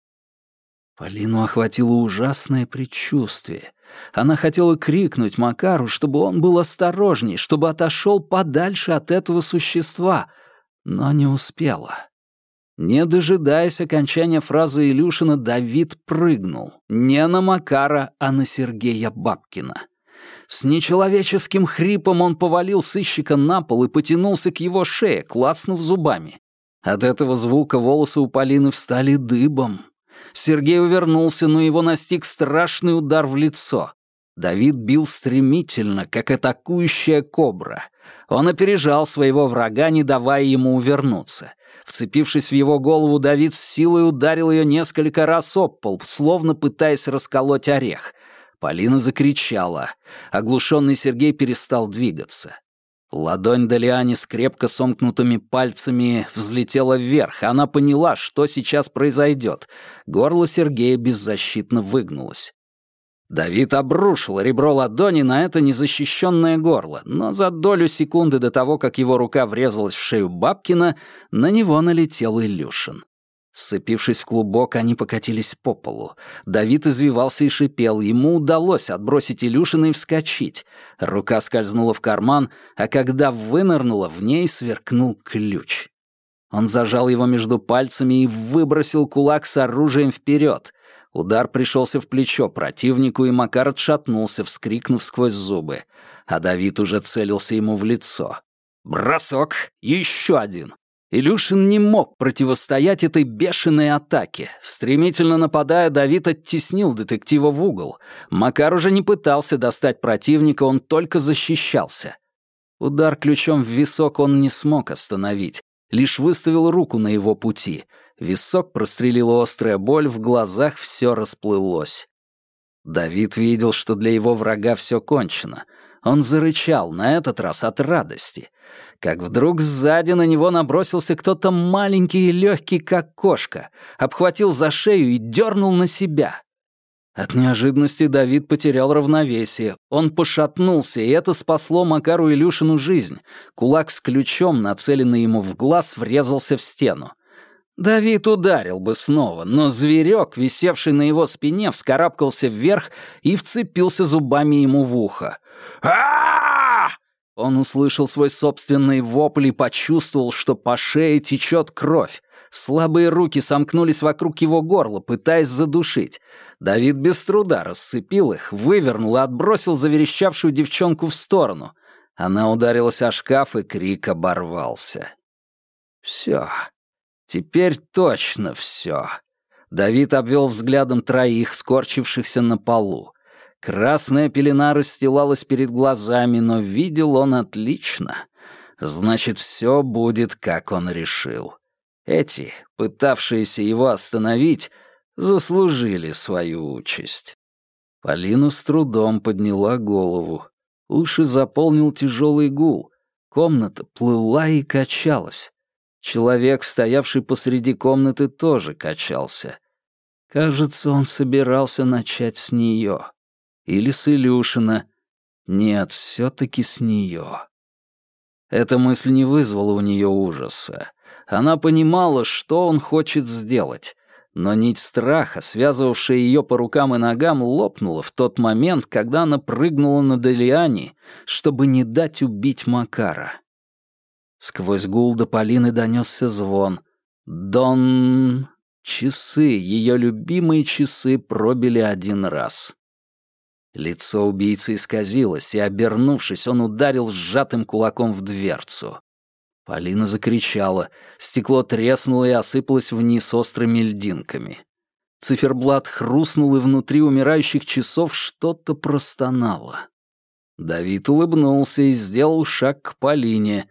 Полину охватило ужасное предчувствие. Она хотела крикнуть Макару, чтобы он был осторожней, чтобы отошел подальше от этого существа, но не успела. Не дожидаясь окончания фразы Илюшина, Давид прыгнул. Не на Макара, а на Сергея Бабкина. С нечеловеческим хрипом он повалил сыщика на пол и потянулся к его шее, клацнув зубами. От этого звука волосы у Полины встали дыбом. Сергей увернулся, но его настиг страшный удар в лицо. Давид бил стремительно, как атакующая кобра. Он опережал своего врага, не давая ему увернуться. Вцепившись в его голову, Давид с силой ударил ее несколько раз об пол, словно пытаясь расколоть орех. Полина закричала. Оглушенный Сергей перестал двигаться. Ладонь Делиани с крепко сомкнутыми пальцами взлетела вверх. Она поняла, что сейчас произойдет. Горло Сергея беззащитно выгнулось. Давид обрушил ребро ладони на это незащищенное горло, но за долю секунды до того, как его рука врезалась в шею Бабкина, на него налетел Илюшин. Сцепившись в клубок, они покатились по полу. Давид извивался и шипел. Ему удалось отбросить Илюшина и вскочить. Рука скользнула в карман, а когда вынырнула, в ней сверкнул ключ. Он зажал его между пальцами и выбросил кулак с оружием вперед. Удар пришелся в плечо противнику, и Макар отшатнулся, вскрикнув сквозь зубы. А Давид уже целился ему в лицо. «Бросок! Еще один!» Илюшин не мог противостоять этой бешеной атаке. Стремительно нападая, Давид оттеснил детектива в угол. Макар уже не пытался достать противника, он только защищался. Удар ключом в висок он не смог остановить, лишь выставил руку на его пути. Висок прострелила острая боль, в глазах все расплылось. Давид видел, что для его врага все кончено. Он зарычал, на этот раз от радости — как вдруг сзади на него набросился кто-то маленький и легкий, как кошка, обхватил за шею и дернул на себя. От неожиданности Давид потерял равновесие. Он пошатнулся, и это спасло Макару Илюшину жизнь. Кулак с ключом, нацеленный ему в глаз, врезался в стену. Давид ударил бы снова, но зверек, висевший на его спине, вскарабкался вверх и вцепился зубами ему в ухо. а он услышал свой собственный вопль и почувствовал, что по шее течет кровь. Слабые руки сомкнулись вокруг его горла, пытаясь задушить. Давид без труда расцепил их, вывернул и отбросил заверещавшую девчонку в сторону. Она ударилась о шкаф, и крик оборвался. «Все. Теперь точно все». Давид обвел взглядом троих, скорчившихся на полу. Красная пелена расстилалась перед глазами, но видел он отлично. Значит, все будет, как он решил. Эти, пытавшиеся его остановить, заслужили свою участь. Полина с трудом подняла голову. Уши заполнил тяжелый гул. Комната плыла и качалась. Человек, стоявший посреди комнаты, тоже качался. Кажется, он собирался начать с нее. Или с Илюшина. Нет, все таки с нее. Эта мысль не вызвала у нее ужаса. Она понимала, что он хочет сделать. Но нить страха, связывавшая ее по рукам и ногам, лопнула в тот момент, когда она прыгнула на Делиани, чтобы не дать убить Макара. Сквозь гул до Полины донесся звон. «Дон...» Часы, ее любимые часы, пробили один раз. Лицо убийцы исказилось, и, обернувшись, он ударил сжатым кулаком в дверцу. Полина закричала. Стекло треснуло и осыпалось вниз острыми льдинками. Циферблат хрустнул, и внутри умирающих часов что-то простонало. Давид улыбнулся и сделал шаг к Полине.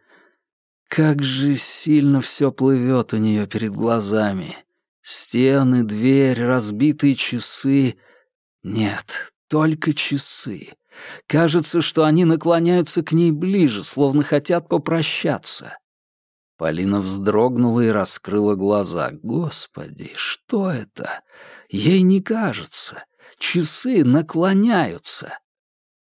Как же сильно все плывет у нее перед глазами. Стены, дверь, разбитые часы. Нет, только часы. Кажется, что они наклоняются к ней ближе, словно хотят попрощаться. Полина вздрогнула и раскрыла глаза. Господи, что это? Ей не кажется. Часы наклоняются.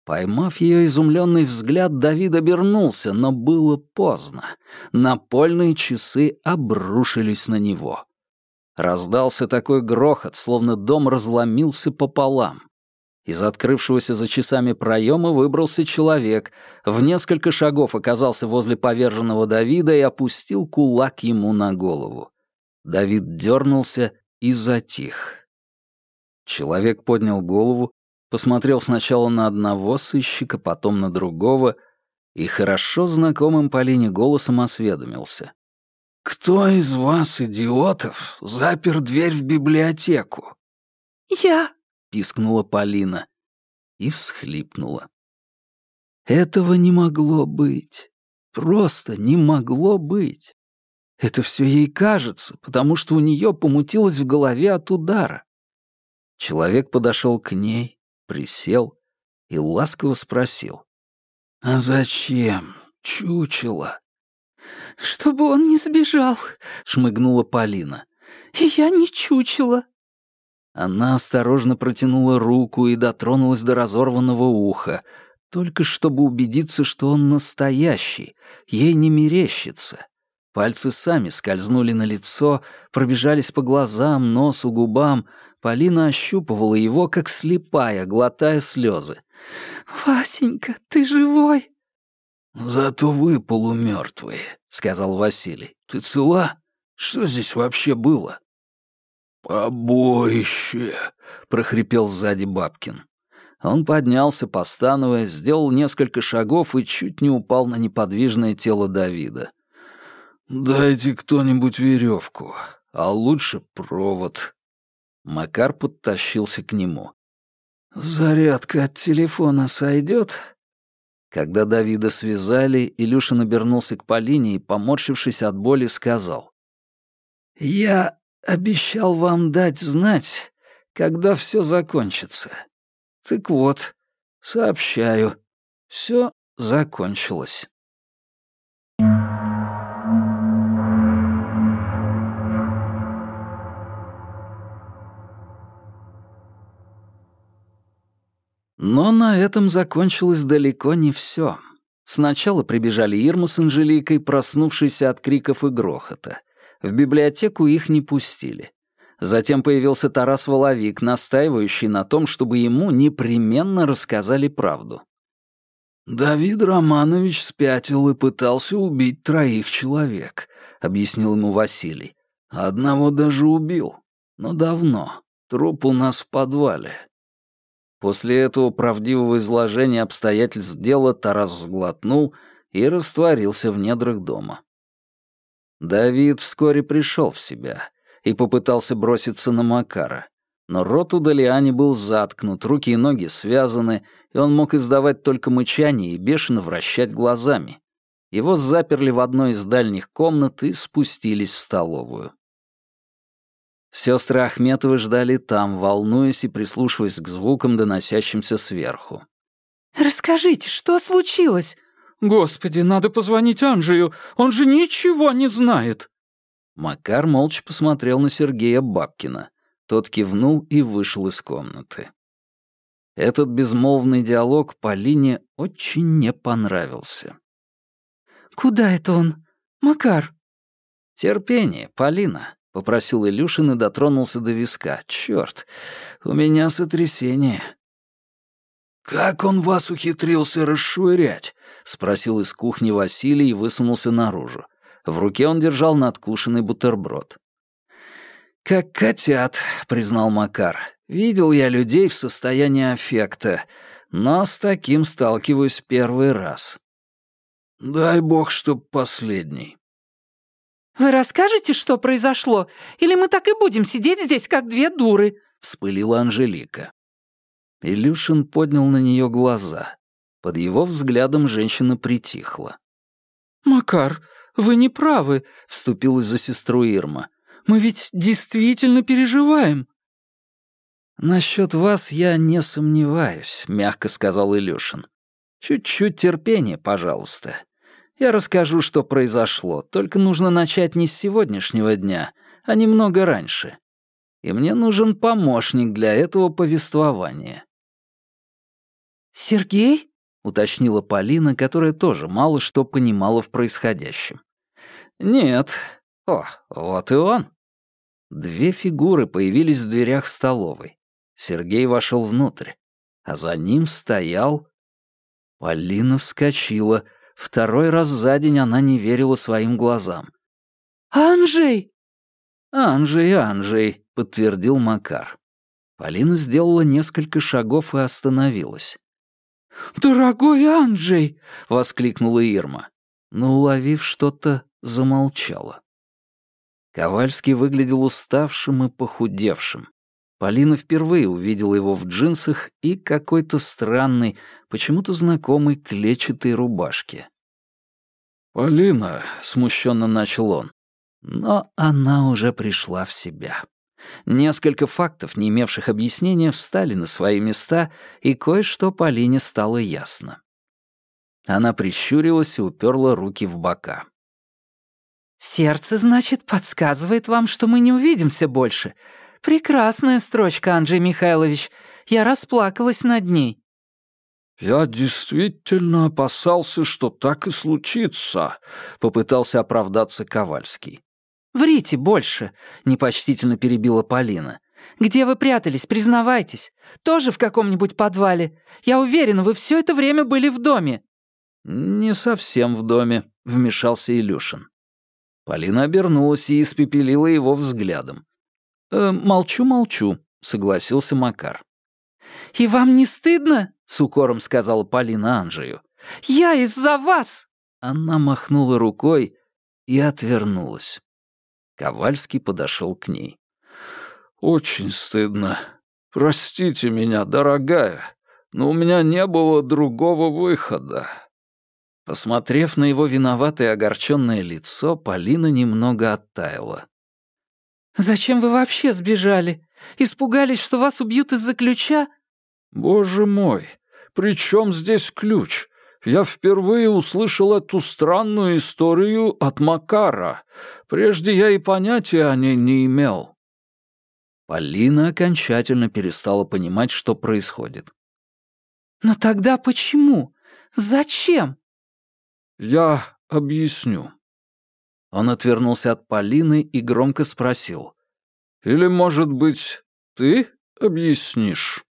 Поймав ее изумленный взгляд, Давид обернулся, но было поздно. Напольные часы обрушились на него. Раздался такой грохот, словно дом разломился пополам. Из открывшегося за часами проема выбрался человек, в несколько шагов оказался возле поверженного Давида и опустил кулак ему на голову. Давид дернулся и затих. Человек поднял голову, посмотрел сначала на одного сыщика, потом на другого и хорошо знакомым Полине голосом осведомился. «Кто из вас, идиотов, запер дверь в библиотеку?» «Я», пискнула Полина и всхлипнула. Этого не могло быть. Просто не могло быть. Это все ей кажется, потому что у нее помутилось в голове от удара. Человек подошел к ней, присел и ласково спросил. «А зачем, чучело?» «Чтобы он не сбежал», — шмыгнула Полина. «И я не чучело». Она осторожно протянула руку и дотронулась до разорванного уха, только чтобы убедиться, что он настоящий, ей не мерещится. Пальцы сами скользнули на лицо, пробежались по глазам, носу, губам. Полина ощупывала его, как слепая, глотая слезы. «Васенька, ты живой?» «Зато вы полумертвые», — сказал Василий. «Ты цела? Что здесь вообще было?» «Побоище!» — прохрипел сзади Бабкин. Он поднялся, постановая, сделал несколько шагов и чуть не упал на неподвижное тело Давида. «Дайте кто-нибудь веревку, а лучше провод». Макар подтащился к нему. «Зарядка от телефона сойдет?» Когда Давида связали, Илюшин обернулся к Полине и, поморщившись от боли, сказал. «Я обещал вам дать знать, когда все закончится. Так вот, сообщаю, все закончилось. Но на этом закончилось далеко не все. Сначала прибежали Ирма с Анжеликой, проснувшиеся от криков и грохота. В библиотеку их не пустили. Затем появился Тарас Воловик, настаивающий на том, чтобы ему непременно рассказали правду. «Давид Романович спятил и пытался убить троих человек», — объяснил ему Василий. «Одного даже убил. Но давно. Труп у нас в подвале». После этого правдивого изложения обстоятельств дела Тарас сглотнул и растворился в недрах дома. Давид вскоре пришел в себя и попытался броситься на Макара. Но рот у Далиани был заткнут, руки и ноги связаны, и он мог издавать только мычание и бешено вращать глазами. Его заперли в одной из дальних комнат и спустились в столовую. Сестры Ахметовы ждали там, волнуясь и прислушиваясь к звукам, доносящимся сверху. «Расскажите, что случилось?» «Господи, надо позвонить Анжию, он же ничего не знает!» Макар молча посмотрел на Сергея Бабкина. Тот кивнул и вышел из комнаты. Этот безмолвный диалог Полине очень не понравился. «Куда это он? Макар?» «Терпение, Полина», — попросил Илюшин и дотронулся до виска. «Чёрт, у меня сотрясение». «Как он вас ухитрился расшвырять?» — спросил из кухни Василий и высунулся наружу. В руке он держал надкушенный бутерброд. «Как котят», — признал Макар. «Видел я людей в состоянии аффекта, но с таким сталкиваюсь первый раз». «Дай бог, чтоб последний». «Вы расскажете, что произошло, или мы так и будем сидеть здесь, как две дуры?» — вспылила Анжелика. Илюшин поднял на нее глаза. Под его взглядом женщина притихла. «Макар, вы не правы», — вступилась за сестру Ирма. «Мы ведь действительно переживаем». «Насчет вас я не сомневаюсь», — мягко сказал Илюшин. «Чуть-чуть терпения, пожалуйста. Я расскажу, что произошло, только нужно начать не с сегодняшнего дня, а немного раньше. И мне нужен помощник для этого повествования». «Сергей?» — уточнила Полина, которая тоже мало что понимала в происходящем. «Нет. О, вот и он». Две фигуры появились в дверях столовой. Сергей вошел внутрь, а за ним стоял... Полина вскочила. Второй раз за день она не верила своим глазам. «Анжей!» «Анжей, Анжей!» — подтвердил Макар. Полина сделала несколько шагов и остановилась. «Дорогой Анджей!» — воскликнула Ирма, но, уловив что-то, замолчала. Ковальский выглядел уставшим и похудевшим. Полина впервые увидела его в джинсах и какой-то странной, почему-то знакомой клетчатой рубашке. «Полина», — смущенно начал он, но она уже пришла в себя. Несколько фактов, не имевших объяснения, встали на свои места, и кое-что Полине стало ясно. Она прищурилась и уперла руки в бока. «Сердце, значит, подсказывает вам, что мы не увидимся больше. Прекрасная строчка, Анджей Михайлович. Я расплакалась над ней». «Я действительно опасался, что так и случится», — попытался оправдаться Ковальский. «Врите больше», — непочтительно перебила Полина. «Где вы прятались, признавайтесь? Тоже в каком-нибудь подвале? Я уверена, вы все это время были в доме». «Не совсем в доме», — вмешался Илюшин. Полина обернулась и испепелила его взглядом. «Э, «Молчу-молчу», — согласился Макар. «И вам не стыдно?» — с укором сказала Полина Анжею. «Я из-за вас!» Она махнула рукой и отвернулась. Ковальский подошел к ней. «Очень стыдно. Простите меня, дорогая, но у меня не было другого выхода». Посмотрев на его виноватое огорченное лицо, Полина немного оттаяла. «Зачем вы вообще сбежали? Испугались, что вас убьют из-за ключа?» «Боже мой, при чем здесь ключ? я впервые услышал эту странную историю от Макара. Прежде я и понятия о ней не имел». Полина окончательно перестала понимать, что происходит. «Но тогда почему? Зачем?» «Я объясню». Он отвернулся от Полины и громко спросил. «Или, может быть, ты объяснишь?»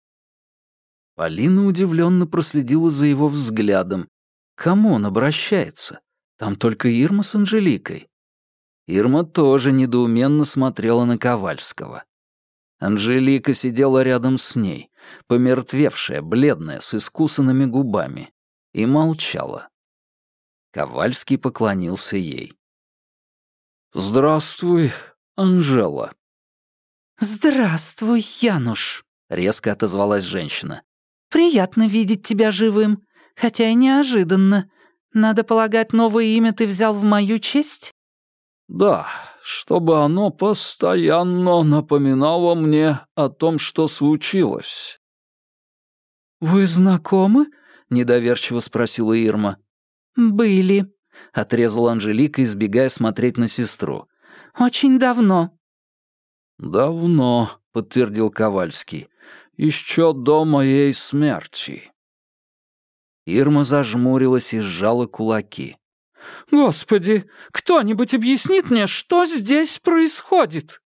Полина удивленно проследила за его взглядом. Кому он обращается? Там только Ирма с Анжеликой. Ирма тоже недоуменно смотрела на Ковальского. Анжелика сидела рядом с ней, помертвевшая, бледная, с искусанными губами, и молчала. Ковальский поклонился ей. «Здравствуй, Анжела». «Здравствуй, Януш», — резко отозвалась женщина. «Приятно видеть тебя живым, хотя и неожиданно. Надо полагать, новое имя ты взял в мою честь?» «Да, чтобы оно постоянно напоминало мне о том, что случилось». «Вы знакомы?» — недоверчиво спросила Ирма. «Были», — отрезала Анжелика, избегая смотреть на сестру. «Очень давно». «Давно», — подтвердил Ковальский еще до моей смерти». Ирма зажмурилась и сжала кулаки. «Господи, кто-нибудь объяснит мне, что здесь происходит?»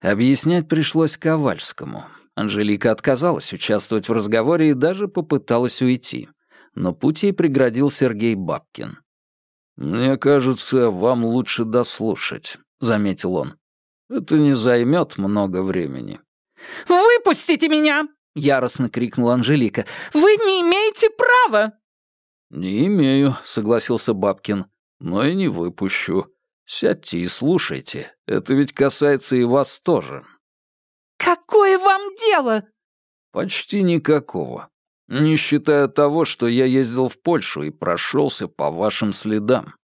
Объяснять пришлось Ковальскому. Анжелика отказалась участвовать в разговоре и даже попыталась уйти. Но путь ей преградил Сергей Бабкин. «Мне кажется, вам лучше дослушать», — заметил он. Это не займет много времени. «Выпустите меня!» — яростно крикнула Анжелика. «Вы не имеете права!» «Не имею», — согласился Бабкин. «Но и не выпущу. Сядьте и слушайте. Это ведь касается и вас тоже». «Какое вам дело?» «Почти никакого. Не считая того, что я ездил в Польшу и прошелся по вашим следам».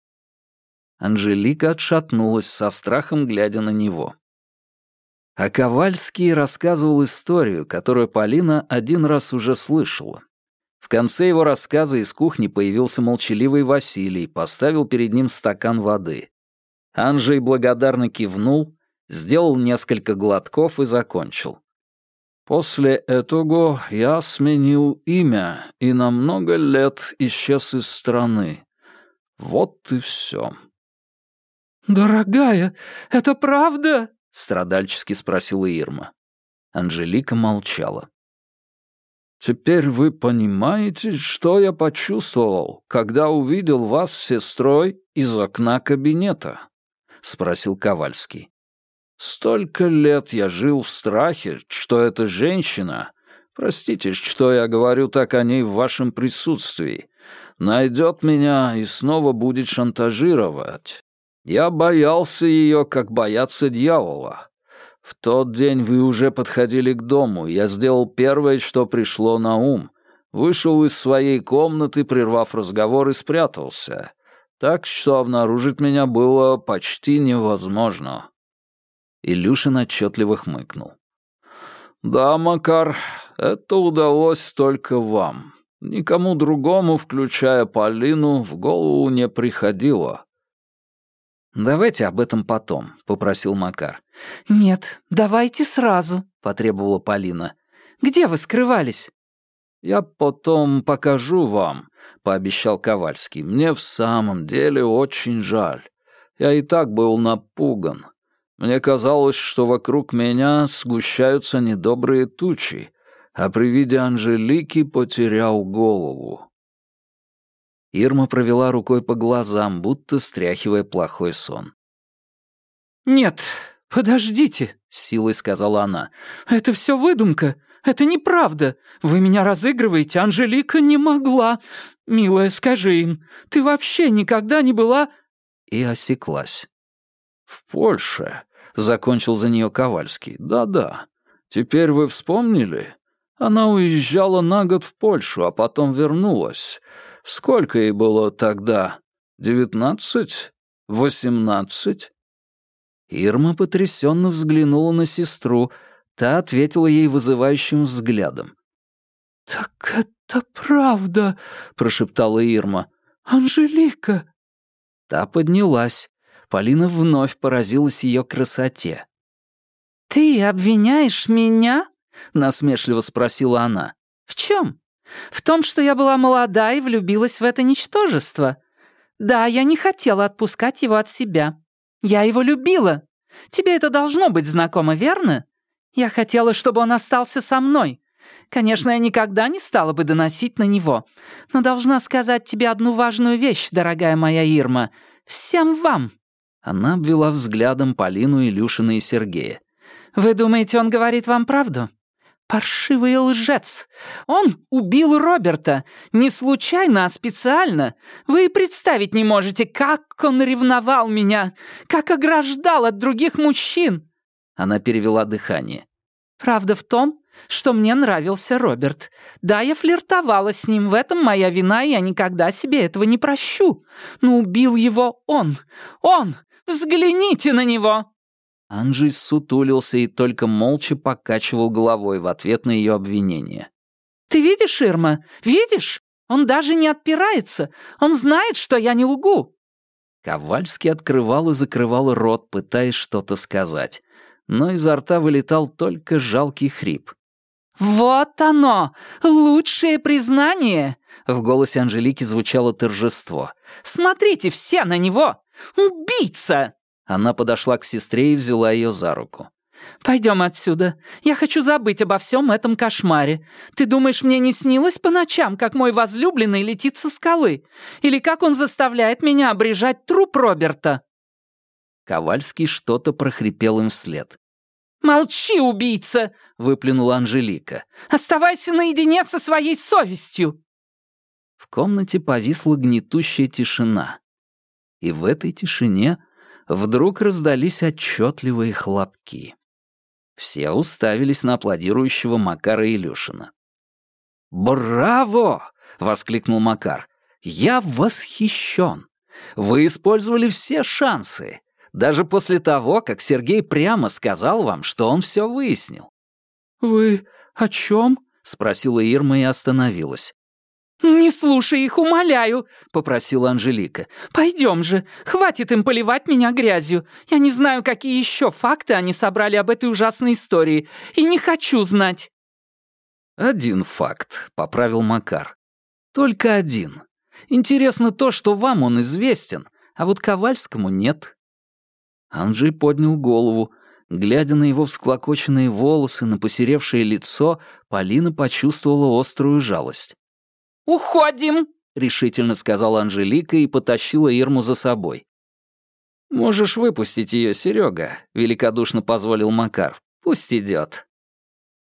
Анжелика отшатнулась со страхом, глядя на него. А Ковальский рассказывал историю, которую Полина один раз уже слышала. В конце его рассказа из кухни появился молчаливый Василий, поставил перед ним стакан воды. Анжей благодарно кивнул, сделал несколько глотков и закончил. После этого я сменил имя и на много лет исчез из страны. Вот и все. «Дорогая, это правда?» — страдальчески спросила Ирма. Анжелика молчала. «Теперь вы понимаете, что я почувствовал, когда увидел вас с сестрой из окна кабинета?» — спросил Ковальский. «Столько лет я жил в страхе, что эта женщина, простите, что я говорю так о ней в вашем присутствии, найдет меня и снова будет шантажировать, я боялся ее, как боятся дьявола. В тот день вы уже подходили к дому, я сделал первое, что пришло на ум. Вышел из своей комнаты, прервав разговор, и спрятался. Так что обнаружить меня было почти невозможно. Илюшин отчетливо хмыкнул. «Да, Макар, это удалось только вам. Никому другому, включая Полину, в голову не приходило. «Давайте об этом потом», — попросил Макар. «Нет, давайте сразу», — потребовала Полина. «Где вы скрывались?» «Я потом покажу вам», — пообещал Ковальский. «Мне в самом деле очень жаль. Я и так был напуган. Мне казалось, что вокруг меня сгущаются недобрые тучи, а при виде Анжелики потерял голову. Ирма провела рукой по глазам, будто стряхивая плохой сон. «Нет, подождите», — с силой сказала она. «Это все выдумка. Это неправда. Вы меня разыгрываете. Анжелика не могла. Милая, скажи им, ты вообще никогда не была...» И осеклась. «В Польше», — закончил за нее Ковальский. «Да-да. Теперь вы вспомнили? Она уезжала на год в Польшу, а потом вернулась. Сколько ей было тогда? Девятнадцать? Восемнадцать?» Ирма потрясенно взглянула на сестру. Та ответила ей вызывающим взглядом. «Так это правда!» — прошептала Ирма. «Анжелика!» Та поднялась. Полина вновь поразилась ее красоте. «Ты обвиняешь меня?» — насмешливо спросила она. «В чем?» В том, что я была молода и влюбилась в это ничтожество. Да, я не хотела отпускать его от себя. Я его любила. Тебе это должно быть знакомо, верно? Я хотела, чтобы он остался со мной. Конечно, я никогда не стала бы доносить на него. Но должна сказать тебе одну важную вещь, дорогая моя Ирма. Всем вам!» Она обвела взглядом Полину, Илюшина и Сергея. «Вы думаете, он говорит вам правду? паршивый лжец! Он убил Роберта! Не случайно, а специально! Вы и представить не можете, как он ревновал меня! Как ограждал от других мужчин!» Она перевела дыхание. «Правда в том, что мне нравился Роберт. Да, я флиртовала с ним, в этом моя вина, и я никогда себе этого не прощу. Но убил его он! Он! Взгляните на него!» Анджей сутулился и только молча покачивал головой в ответ на ее обвинение. «Ты видишь, Ирма? Видишь? Он даже не отпирается. Он знает, что я не лгу». Ковальский открывал и закрывал рот, пытаясь что-то сказать. Но изо рта вылетал только жалкий хрип. «Вот оно! Лучшее признание!» В голосе Анжелики звучало торжество. «Смотрите все на него! Убийца!» Она подошла к сестре и взяла ее за руку. «Пойдем отсюда. Я хочу забыть обо всем этом кошмаре. Ты думаешь, мне не снилось по ночам, как мой возлюбленный летит со скалы? Или как он заставляет меня обрежать труп Роберта?» Ковальский что-то прохрипел им вслед. «Молчи, убийца!» — выплюнула Анжелика. «Оставайся наедине со своей совестью!» В комнате повисла гнетущая тишина. И в этой тишине вдруг раздались отчетливые хлопки. Все уставились на аплодирующего Макара Илюшина. «Браво!» — воскликнул Макар. «Я восхищен! Вы использовали все шансы, даже после того, как Сергей прямо сказал вам, что он все выяснил». «Вы о чем?» — спросила Ирма и остановилась. «Не слушай их, умоляю», — попросила Анжелика. «Пойдем же, хватит им поливать меня грязью. Я не знаю, какие еще факты они собрали об этой ужасной истории, и не хочу знать». «Один факт», — поправил Макар. «Только один. Интересно то, что вам он известен, а вот Ковальскому нет». Анджей поднял голову. Глядя на его всклокоченные волосы, на посеревшее лицо, Полина почувствовала острую жалость. «Уходим!» — решительно сказала Анжелика и потащила Ирму за собой. «Можешь выпустить ее, Серега», — великодушно позволил Макар. «Пусть идет».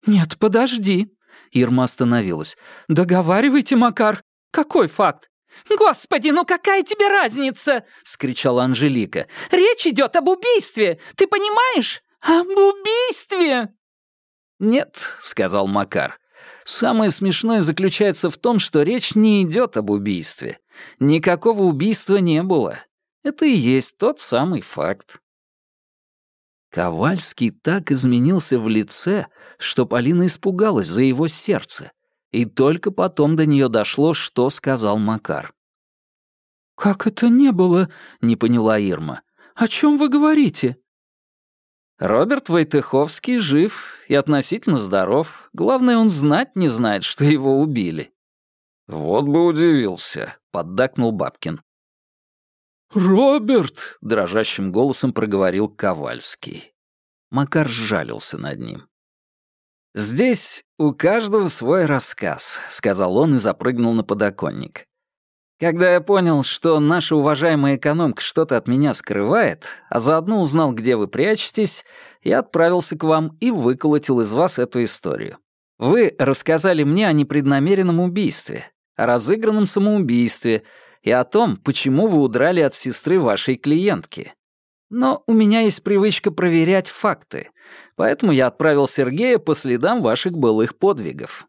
«Нет, подожди», — Ирма остановилась. «Договаривайте, Макар. Какой факт? «Господи, ну какая тебе разница?» — вскричала Анжелика. «Речь идет об убийстве, ты понимаешь? Об убийстве!» «Нет», — сказал Макар, Самое смешное заключается в том, что речь не идет об убийстве. Никакого убийства не было. Это и есть тот самый факт. Ковальский так изменился в лице, что Полина испугалась за его сердце, и только потом до нее дошло, что сказал Макар. «Как это не было?» — не поняла Ирма. «О чем вы говорите?» Роберт Войтыховский жив и относительно здоров. Главное, он знать не знает, что его убили». «Вот бы удивился», — поддакнул Бабкин. «Роберт!» — дрожащим голосом проговорил Ковальский. Макар сжалился над ним. «Здесь у каждого свой рассказ», — сказал он и запрыгнул на подоконник. Когда я понял, что наша уважаемая экономка что-то от меня скрывает, а заодно узнал, где вы прячетесь, я отправился к вам и выколотил из вас эту историю. Вы рассказали мне о непреднамеренном убийстве, о разыгранном самоубийстве и о том, почему вы удрали от сестры вашей клиентки. Но у меня есть привычка проверять факты, поэтому я отправил Сергея по следам ваших былых подвигов».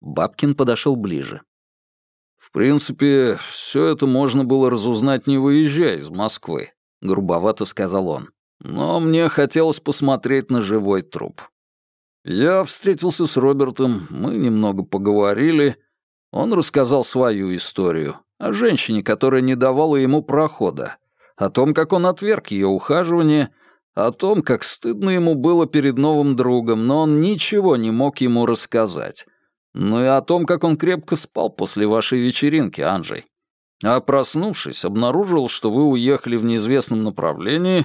Бабкин подошел ближе. В принципе, все это можно было разузнать, не выезжая из Москвы, грубовато сказал он. Но мне хотелось посмотреть на живой труп. Я встретился с Робертом, мы немного поговорили. Он рассказал свою историю о женщине, которая не давала ему прохода, о том, как он отверг ее ухаживание, о том, как стыдно ему было перед новым другом, но он ничего не мог ему рассказать. Ну и о том, как он крепко спал после вашей вечеринки, Анжей. А проснувшись, обнаружил, что вы уехали в неизвестном направлении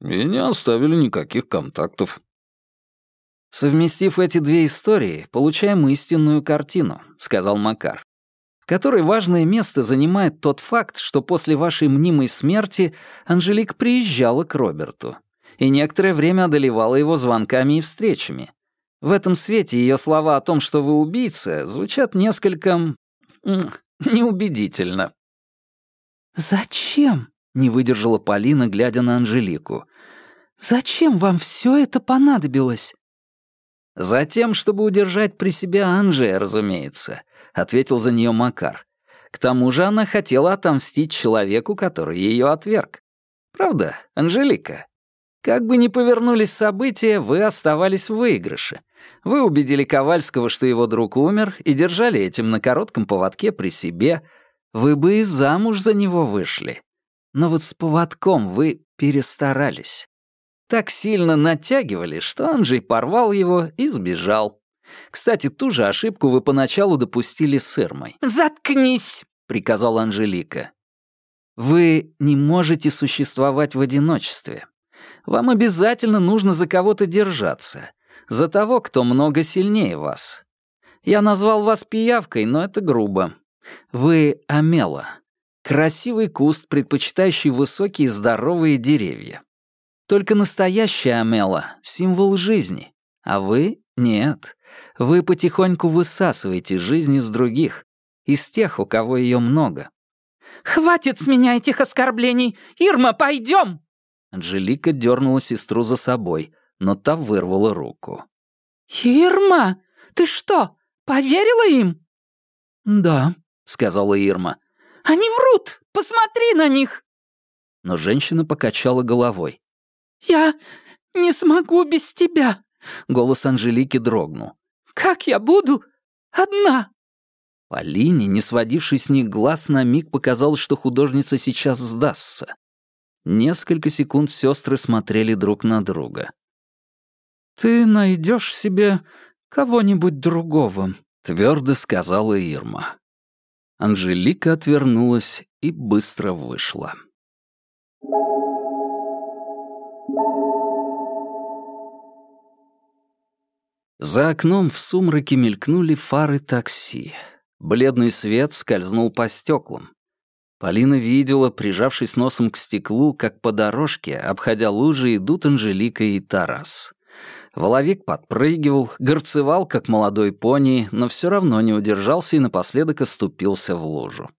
и не оставили никаких контактов. «Совместив эти две истории, получаем истинную картину», — сказал Макар, «в которой важное место занимает тот факт, что после вашей мнимой смерти Анжелик приезжала к Роберту и некоторое время одолевала его звонками и встречами, в этом свете ее слова о том, что вы убийца, звучат несколько... неубедительно. «Зачем?» — не выдержала Полина, глядя на Анжелику. «Зачем вам все это понадобилось?» «Затем, чтобы удержать при себе Анжея, разумеется», — ответил за нее Макар. «К тому же она хотела отомстить человеку, который ее отверг. Правда, Анжелика? Как бы ни повернулись события, вы оставались в выигрыше. Вы убедили Ковальского, что его друг умер, и держали этим на коротком поводке при себе. Вы бы и замуж за него вышли. Но вот с поводком вы перестарались. Так сильно натягивали, что Анжей порвал его и сбежал. Кстати, ту же ошибку вы поначалу допустили с Ирмой. «Заткнись!» — приказал Анжелика. «Вы не можете существовать в одиночестве. Вам обязательно нужно за кого-то держаться за того, кто много сильнее вас. Я назвал вас пиявкой, но это грубо. Вы амела. Красивый куст, предпочитающий высокие здоровые деревья. Только настоящая амела — символ жизни, а вы — нет. Вы потихоньку высасываете жизнь из других, из тех, у кого ее много. «Хватит с меня этих оскорблений! Ирма, пойдем!» Анжелика дернула сестру за собой, но та вырвала руку. «Ирма, ты что, поверила им?» «Да», — сказала Ирма. «Они врут! Посмотри на них!» Но женщина покачала головой. «Я не смогу без тебя!» Голос Анжелики дрогнул. «Как я буду одна?» Полине, не сводившей с них глаз, на миг показалось, что художница сейчас сдастся. Несколько секунд сестры смотрели друг на друга. «Ты найдешь себе кого-нибудь другого», — твердо сказала Ирма. Анжелика отвернулась и быстро вышла. За окном в сумраке мелькнули фары такси. Бледный свет скользнул по стеклам. Полина видела, прижавшись носом к стеклу, как по дорожке, обходя лужи, идут Анжелика и Тарас. Воловик подпрыгивал, горцевал, как молодой пони, но все равно не удержался и напоследок оступился в лужу.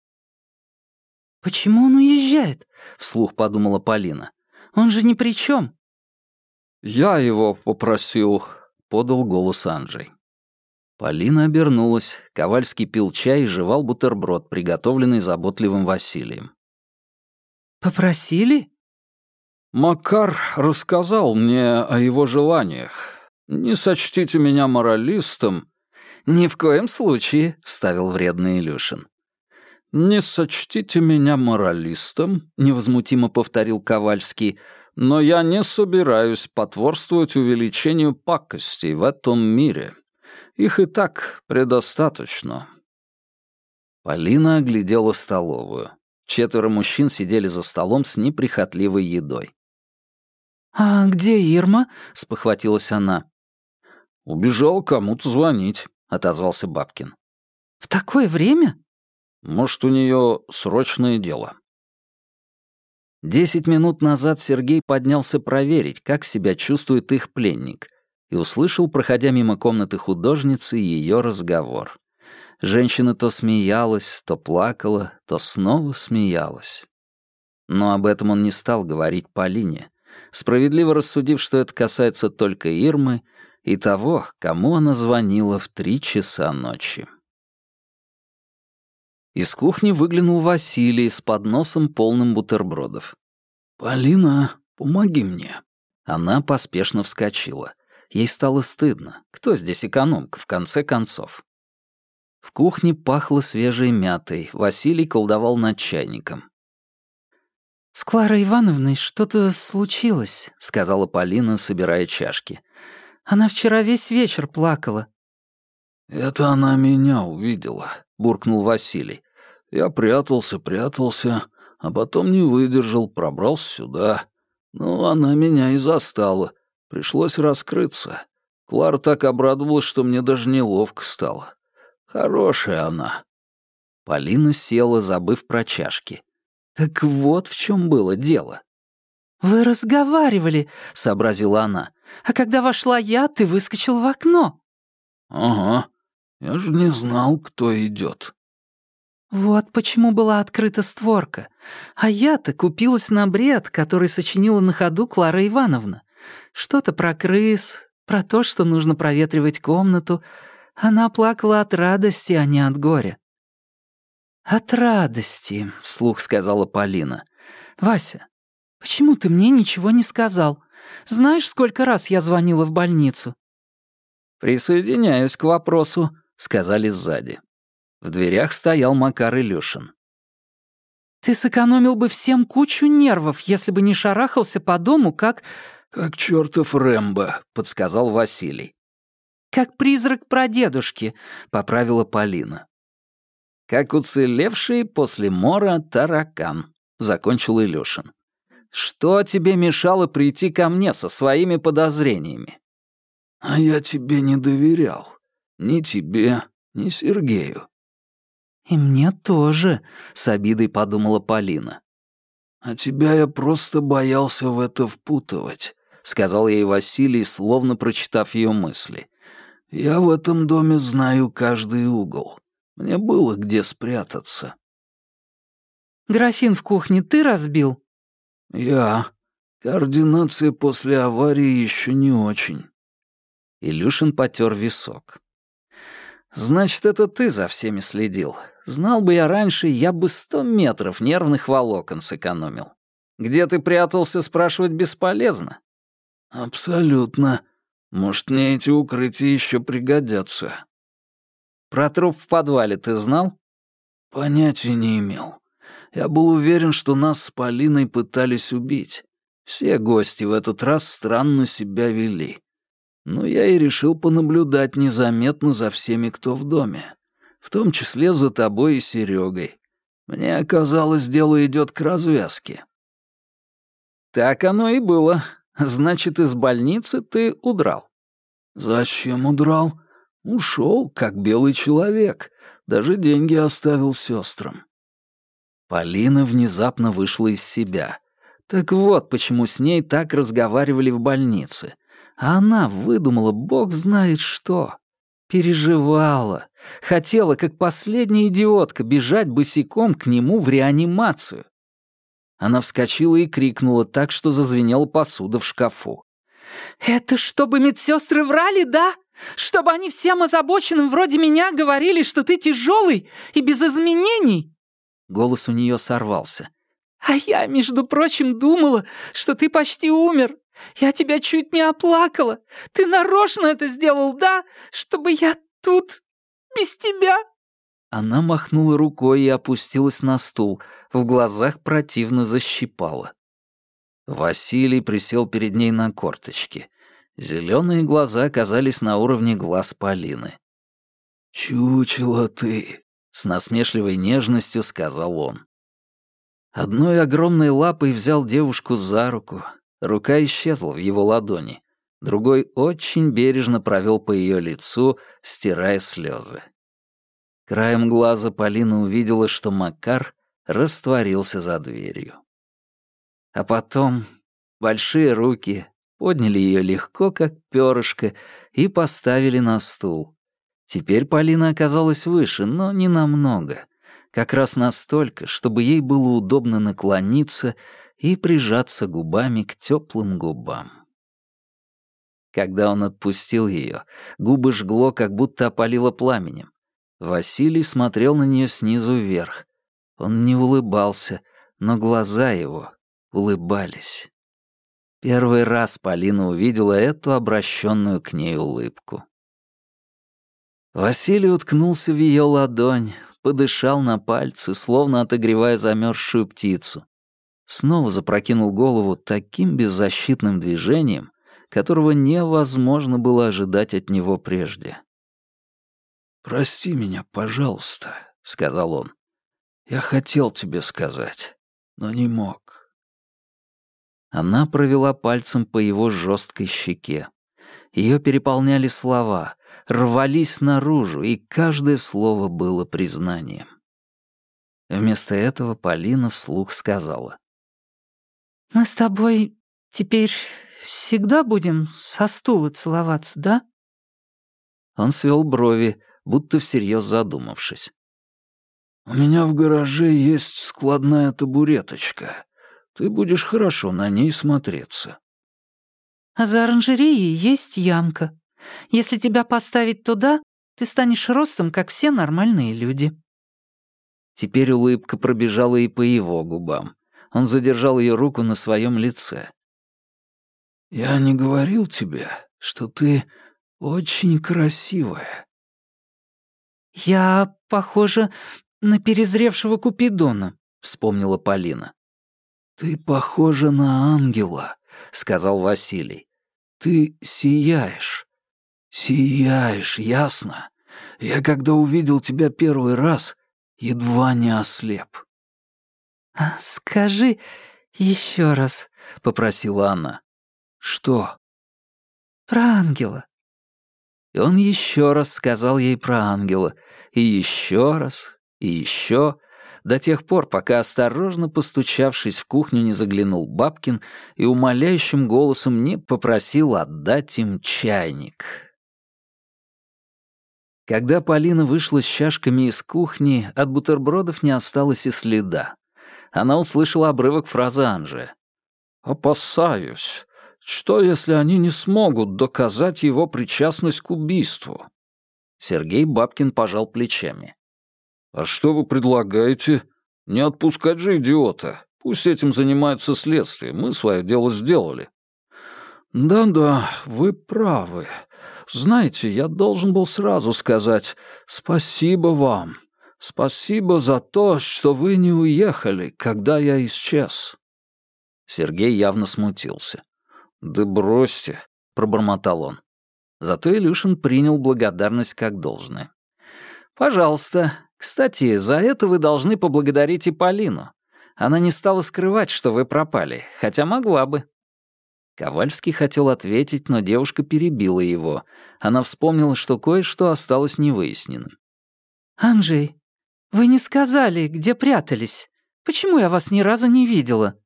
«Почему он уезжает?» — вслух подумала Полина. «Он же ни при чем». «Я его попросил», — подал голос Анджей. Полина обернулась. Ковальский пил чай и жевал бутерброд, приготовленный заботливым Василием. «Попросили?» Макар рассказал мне о его желаниях. Не сочтите меня моралистом». «Ни в коем случае», — вставил вредный Илюшин. «Не сочтите меня моралистом», — невозмутимо повторил Ковальский, «но я не собираюсь потворствовать увеличению пакостей в этом мире. Их и так предостаточно». Полина оглядела столовую. Четверо мужчин сидели за столом с неприхотливой едой. «А где Ирма?» — спохватилась она. «Убежал кому-то звонить», — отозвался Бабкин. «В такое время?» «Может, у нее срочное дело». Десять минут назад Сергей поднялся проверить, как себя чувствует их пленник, и услышал, проходя мимо комнаты художницы, ее разговор. Женщина то смеялась, то плакала, то снова смеялась. Но об этом он не стал говорить Полине справедливо рассудив, что это касается только Ирмы и того, кому она звонила в три часа ночи. Из кухни выглянул Василий с подносом, полным бутербродов. «Полина, помоги мне». Она поспешно вскочила. Ей стало стыдно. Кто здесь экономка, в конце концов? В кухне пахло свежей мятой. Василий колдовал над чайником. «С Кларой Ивановной что-то случилось», — сказала Полина, собирая чашки. «Она вчера весь вечер плакала». «Это она меня увидела», — буркнул Василий. «Я прятался, прятался, а потом не выдержал, пробрался сюда. Ну, она меня и застала. Пришлось раскрыться. Клара так обрадовалась, что мне даже неловко стало. Хорошая она». Полина села, забыв про чашки. Так вот в чем было дело. «Вы разговаривали», — сообразила она. «А когда вошла я, ты выскочил в окно». «Ага. Я же не знал, кто идет. «Вот почему была открыта створка. А я-то купилась на бред, который сочинила на ходу Клара Ивановна. Что-то про крыс, про то, что нужно проветривать комнату. Она плакала от радости, а не от горя. «От радости», — вслух сказала Полина. «Вася, почему ты мне ничего не сказал? Знаешь, сколько раз я звонила в больницу?» «Присоединяюсь к вопросу», — сказали сзади. В дверях стоял Макар Илюшин. «Ты сэкономил бы всем кучу нервов, если бы не шарахался по дому, как...» «Как чертов Рэмбо», — подсказал Василий. «Как призрак прадедушки», — поправила Полина как уцелевший после мора таракан», — закончил Илюшин. «Что тебе мешало прийти ко мне со своими подозрениями?» «А я тебе не доверял. Ни тебе, ни Сергею». «И мне тоже», — с обидой подумала Полина. «А тебя я просто боялся в это впутывать», — сказал ей Василий, словно прочитав ее мысли. «Я в этом доме знаю каждый угол. Мне было где спрятаться. «Графин в кухне ты разбил?» «Я. Координация после аварии еще не очень». Илюшин потер висок. «Значит, это ты за всеми следил. Знал бы я раньше, я бы сто метров нервных волокон сэкономил. Где ты прятался, спрашивать бесполезно». «Абсолютно. Может, мне эти укрытия еще пригодятся. Про труп в подвале ты знал?» «Понятия не имел. Я был уверен, что нас с Полиной пытались убить. Все гости в этот раз странно себя вели. Но я и решил понаблюдать незаметно за всеми, кто в доме. В том числе за тобой и Серегой. Мне казалось, дело идет к развязке». «Так оно и было. Значит, из больницы ты удрал». «Зачем удрал?» Ушел, как белый человек. Даже деньги оставил сестрам. Полина внезапно вышла из себя. Так вот, почему с ней так разговаривали в больнице. А она выдумала бог знает что. Переживала. Хотела, как последняя идиотка, бежать босиком к нему в реанимацию. Она вскочила и крикнула так, что зазвенела посуда в шкафу. «Это чтобы медсестры врали, да?» Чтобы они всем озабоченным вроде меня говорили, что ты тяжелый и без изменений!» Голос у нее сорвался. «А я, между прочим, думала, что ты почти умер. Я тебя чуть не оплакала. Ты нарочно это сделал, да? Чтобы я тут без тебя!» Она махнула рукой и опустилась на стул. В глазах противно защипала. Василий присел перед ней на корточки. Зеленые глаза оказались на уровне глаз Полины. «Чучело ты!» — с насмешливой нежностью сказал он. Одной огромной лапой взял девушку за руку. Рука исчезла в его ладони. Другой очень бережно провел по ее лицу, стирая слезы. Краем глаза Полина увидела, что Макар растворился за дверью. А потом большие руки, подняли ее легко, как перышко, и поставили на стул. Теперь Полина оказалась выше, но не намного. Как раз настолько, чтобы ей было удобно наклониться и прижаться губами к теплым губам. Когда он отпустил ее, губы жгло, как будто опалило пламенем. Василий смотрел на нее снизу вверх. Он не улыбался, но глаза его улыбались. Первый раз Полина увидела эту обращенную к ней улыбку. Василий уткнулся в ее ладонь, подышал на пальцы, словно отогревая замерзшую птицу. Снова запрокинул голову таким беззащитным движением, которого невозможно было ожидать от него прежде. «Прости меня, пожалуйста», — сказал он. «Я хотел тебе сказать, но не мог. Она провела пальцем по его жесткой щеке. Ее переполняли слова, рвались наружу, и каждое слово было признанием. Вместо этого Полина вслух сказала. «Мы с тобой теперь всегда будем со стула целоваться, да?» Он свел брови, будто всерьез задумавшись. «У меня в гараже есть складная табуреточка. Ты будешь хорошо на ней смотреться. А за оранжереей есть ямка. Если тебя поставить туда, ты станешь ростом, как все нормальные люди. Теперь улыбка пробежала и по его губам. Он задержал ее руку на своем лице. «Я не говорил тебе, что ты очень красивая». «Я похожа на перезревшего Купидона», — вспомнила Полина. «Ты похожа на ангела», — сказал Василий. «Ты сияешь. Сияешь, ясно? Я, когда увидел тебя первый раз, едва не ослеп». «А «Скажи еще раз», — попросила она. «Что?» «Про ангела». И он еще раз сказал ей про ангела, и еще раз, и еще, до тех пор, пока, осторожно постучавшись в кухню, не заглянул Бабкин и умоляющим голосом не попросил отдать им чайник. Когда Полина вышла с чашками из кухни, от бутербродов не осталось и следа. Она услышала обрывок фразы Анжи. «Опасаюсь. Что, если они не смогут доказать его причастность к убийству?» Сергей Бабкин пожал плечами. «А что вы предлагаете? Не отпускать же идиота. Пусть этим занимается следствие. Мы свое дело сделали». «Да-да, вы правы. Знаете, я должен был сразу сказать «спасибо вам». Спасибо за то, что вы не уехали, когда я исчез». Сергей явно смутился. «Да бросьте», — пробормотал он. Зато Илюшин принял благодарность как должное. «Пожалуйста, кстати, за это вы должны поблагодарить и Полину. Она не стала скрывать, что вы пропали, хотя могла бы». Ковальский хотел ответить, но девушка перебила его. Она вспомнила, что кое-что осталось невыясненным. «Анжей, вы не сказали, где прятались. Почему я вас ни разу не видела?»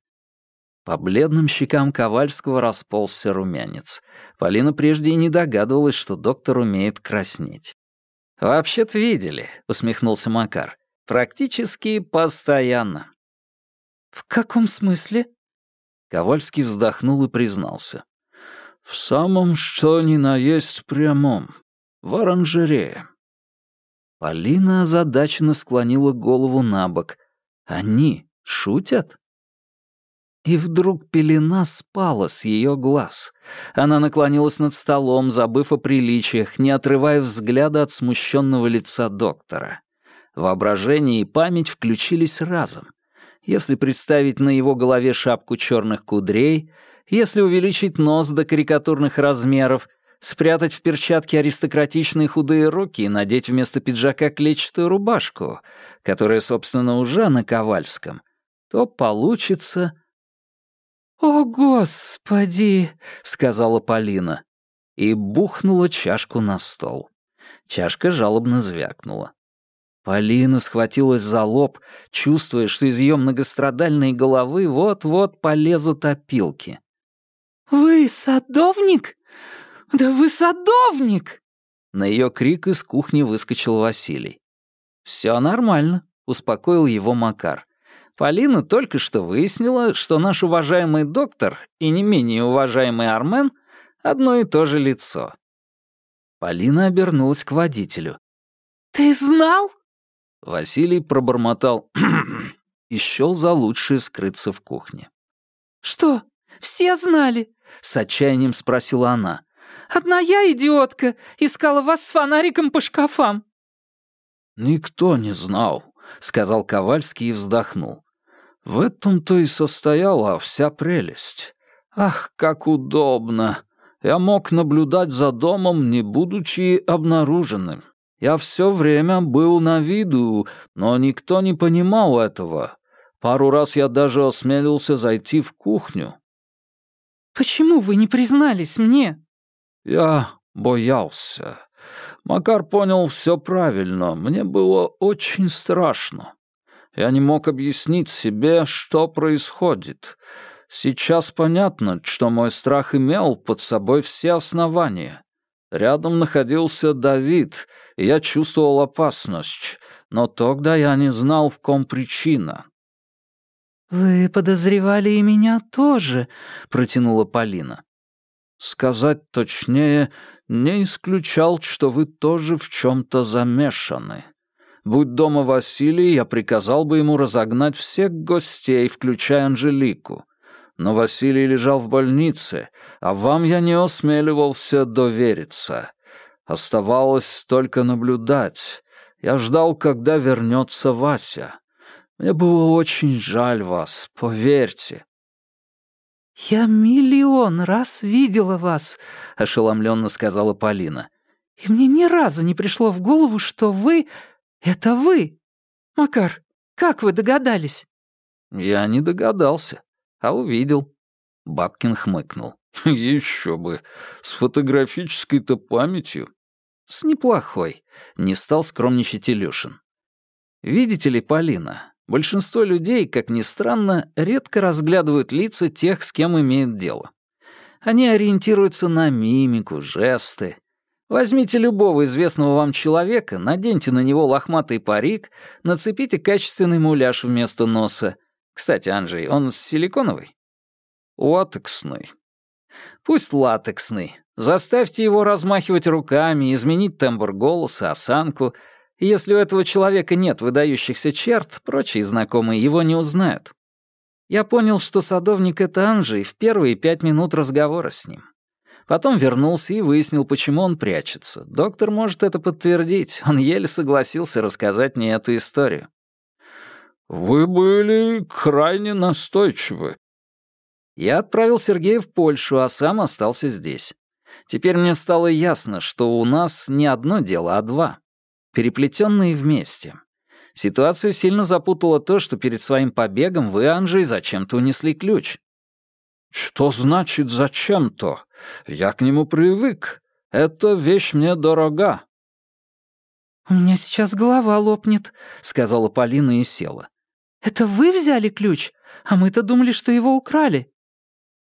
По бледным щекам Ковальского расползся румянец. Полина прежде и не догадывалась, что доктор умеет краснеть. «Вообще-то видели», — усмехнулся Макар. «Практически постоянно». «В каком смысле?» Ковальский вздохнул и признался. «В самом что ни на есть прямом. В оранжерее». Полина озадаченно склонила голову на бок. «Они шутят?» И вдруг пелена спала с ее глаз. Она наклонилась над столом, забыв о приличиях, не отрывая взгляда от смущенного лица доктора. Воображение и память включились разом. Если представить на его голове шапку черных кудрей, если увеличить нос до карикатурных размеров, спрятать в перчатке аристократичные худые руки и надеть вместо пиджака клетчатую рубашку, которая, собственно, уже на Ковальском, то получится «О, Господи!» — сказала Полина. И бухнула чашку на стол. Чашка жалобно звякнула. Полина схватилась за лоб, чувствуя, что из ее многострадальной головы вот-вот полезут опилки. «Вы садовник? Да вы садовник!» На ее крик из кухни выскочил Василий. «Все нормально», — успокоил его Макар. Полина только что выяснила, что наш уважаемый доктор и не менее уважаемый Армен — одно и то же лицо. Полина обернулась к водителю. «Ты знал?» Василий пробормотал и счёл за лучшее скрыться в кухне. «Что, все знали?» — с отчаянием спросила она. «Одна я, идиотка, искала вас с фонариком по шкафам». «Никто не знал», — сказал Ковальский и вздохнул. В этом-то и состояла вся прелесть. Ах, как удобно! Я мог наблюдать за домом, не будучи обнаруженным. Я все время был на виду, но никто не понимал этого. Пару раз я даже осмелился зайти в кухню. «Почему вы не признались мне?» «Я боялся. Макар понял все правильно. Мне было очень страшно. Я не мог объяснить себе, что происходит. Сейчас понятно, что мой страх имел под собой все основания. Рядом находился Давид, и я чувствовал опасность, но тогда я не знал, в ком причина. «Вы подозревали и меня тоже», — протянула Полина. «Сказать точнее, не исключал, что вы тоже в чем-то замешаны». Будь дома Василий, я приказал бы ему разогнать всех гостей, включая Анжелику. Но Василий лежал в больнице, а вам я не осмеливался довериться. Оставалось только наблюдать. Я ждал, когда вернется Вася. Мне было очень жаль вас, поверьте». «Я миллион раз видела вас», — ошеломленно сказала Полина. «И мне ни разу не пришло в голову, что вы «Это вы? Макар, как вы догадались?» «Я не догадался, а увидел». Бабкин хмыкнул. «Еще бы! С фотографической-то памятью!» «С неплохой!» — не стал скромничать Илюшин. «Видите ли, Полина, большинство людей, как ни странно, редко разглядывают лица тех, с кем имеют дело. Они ориентируются на мимику, жесты, Возьмите любого известного вам человека, наденьте на него лохматый парик, нацепите качественный муляж вместо носа. Кстати, Анжей, он силиконовый? Латексный. Пусть латексный. Заставьте его размахивать руками, изменить тембр голоса, осанку. Если у этого человека нет выдающихся черт, прочие знакомые его не узнают. Я понял, что садовник — это Анжей в первые пять минут разговора с ним. Потом вернулся и выяснил, почему он прячется. Доктор может это подтвердить. Он еле согласился рассказать мне эту историю. «Вы были крайне настойчивы». Я отправил Сергея в Польшу, а сам остался здесь. Теперь мне стало ясно, что у нас не одно дело, а два. Переплетенные вместе. Ситуацию сильно запутало то, что перед своим побегом вы, Анжей, зачем-то унесли ключ. «Что значит «зачем-то»?» Я к нему привык. Эта вещь мне дорога». «У меня сейчас голова лопнет», — сказала Полина и села. «Это вы взяли ключ? А мы-то думали, что его украли».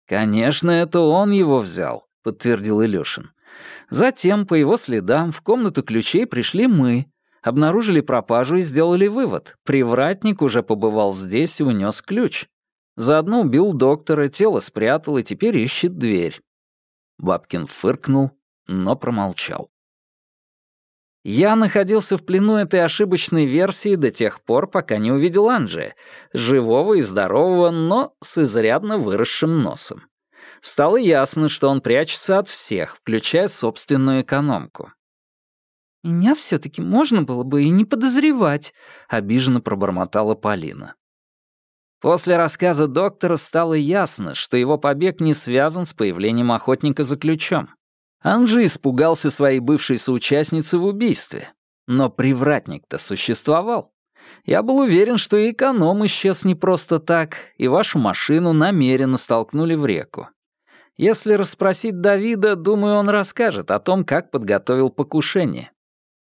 «Конечно, это он его взял», — подтвердил Илюшин. «Затем, по его следам, в комнату ключей пришли мы, обнаружили пропажу и сделали вывод. Привратник уже побывал здесь и унес ключ. Заодно убил доктора, тело спрятал и теперь ищет дверь. Бабкин фыркнул, но промолчал. Я находился в плену этой ошибочной версии до тех пор, пока не увидел Анджия, живого и здорового, но с изрядно выросшим носом. Стало ясно, что он прячется от всех, включая собственную экономку. «Меня все-таки можно было бы и не подозревать», — обиженно пробормотала Полина. После рассказа доктора стало ясно, что его побег не связан с появлением охотника за ключом. Анжи испугался своей бывшей соучастницы в убийстве. Но привратник-то существовал. Я был уверен, что и эконом исчез не просто так, и вашу машину намеренно столкнули в реку. Если расспросить Давида, думаю, он расскажет о том, как подготовил покушение.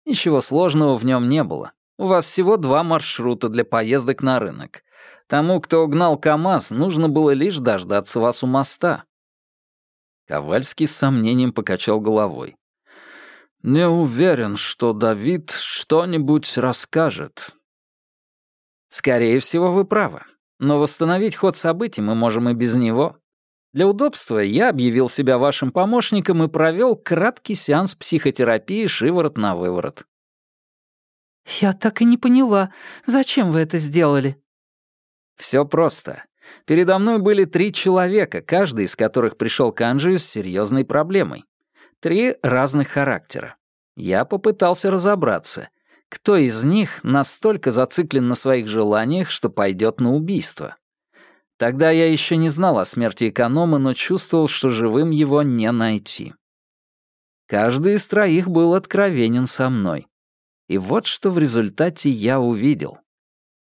Ничего сложного в нем не было. У вас всего два маршрута для поездок на рынок. Тому, кто угнал КамАЗ, нужно было лишь дождаться вас у моста». Ковальский с сомнением покачал головой. «Не уверен, что Давид что-нибудь расскажет». «Скорее всего, вы правы. Но восстановить ход событий мы можем и без него. Для удобства я объявил себя вашим помощником и провел краткий сеанс психотерапии шиворот на выворот». «Я так и не поняла, зачем вы это сделали?» Все просто. Передо мной были три человека, каждый из которых пришел к Анджию с серьезной проблемой. Три разных характера. Я попытался разобраться, кто из них настолько зациклен на своих желаниях, что пойдет на убийство. Тогда я еще не знал о смерти эконома, но чувствовал, что живым его не найти. Каждый из троих был откровенен со мной. И вот что в результате я увидел.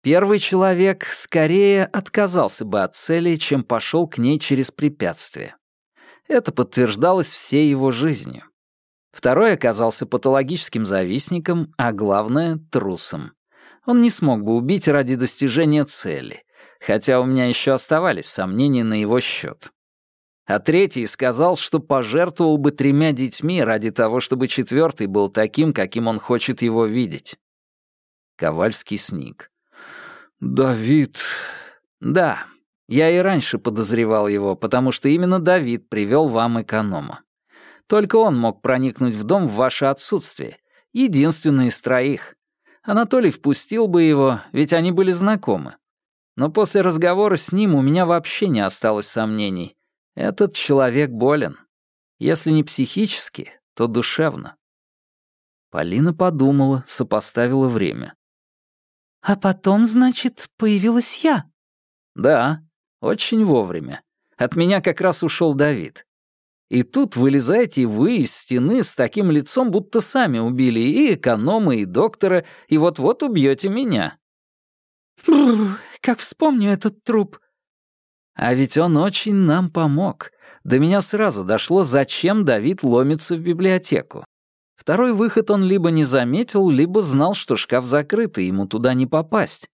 Первый человек скорее отказался бы от цели, чем пошел к ней через препятствие. Это подтверждалось всей его жизнью. Второй оказался патологическим завистником, а главное — трусом. Он не смог бы убить ради достижения цели, хотя у меня еще оставались сомнения на его счет. А третий сказал, что пожертвовал бы тремя детьми ради того, чтобы четвертый был таким, каким он хочет его видеть. Ковальский сник. «Давид...» «Да, я и раньше подозревал его, потому что именно Давид привел вам эконома. Только он мог проникнуть в дом в ваше отсутствие, единственный из троих. Анатолий впустил бы его, ведь они были знакомы. Но после разговора с ним у меня вообще не осталось сомнений. Этот человек болен. Если не психически, то душевно». Полина подумала, сопоставила время. «А потом, значит, появилась я?» «Да, очень вовремя. От меня как раз ушел Давид. И тут вылезаете вы из стены с таким лицом, будто сами убили и эконома, и доктора, и вот-вот убьете меня». «Бррр, как вспомню этот труп». «А ведь он очень нам помог. До меня сразу дошло, зачем Давид ломится в библиотеку. Второй выход он либо не заметил, либо знал, что шкаф закрыт, и ему туда не попасть.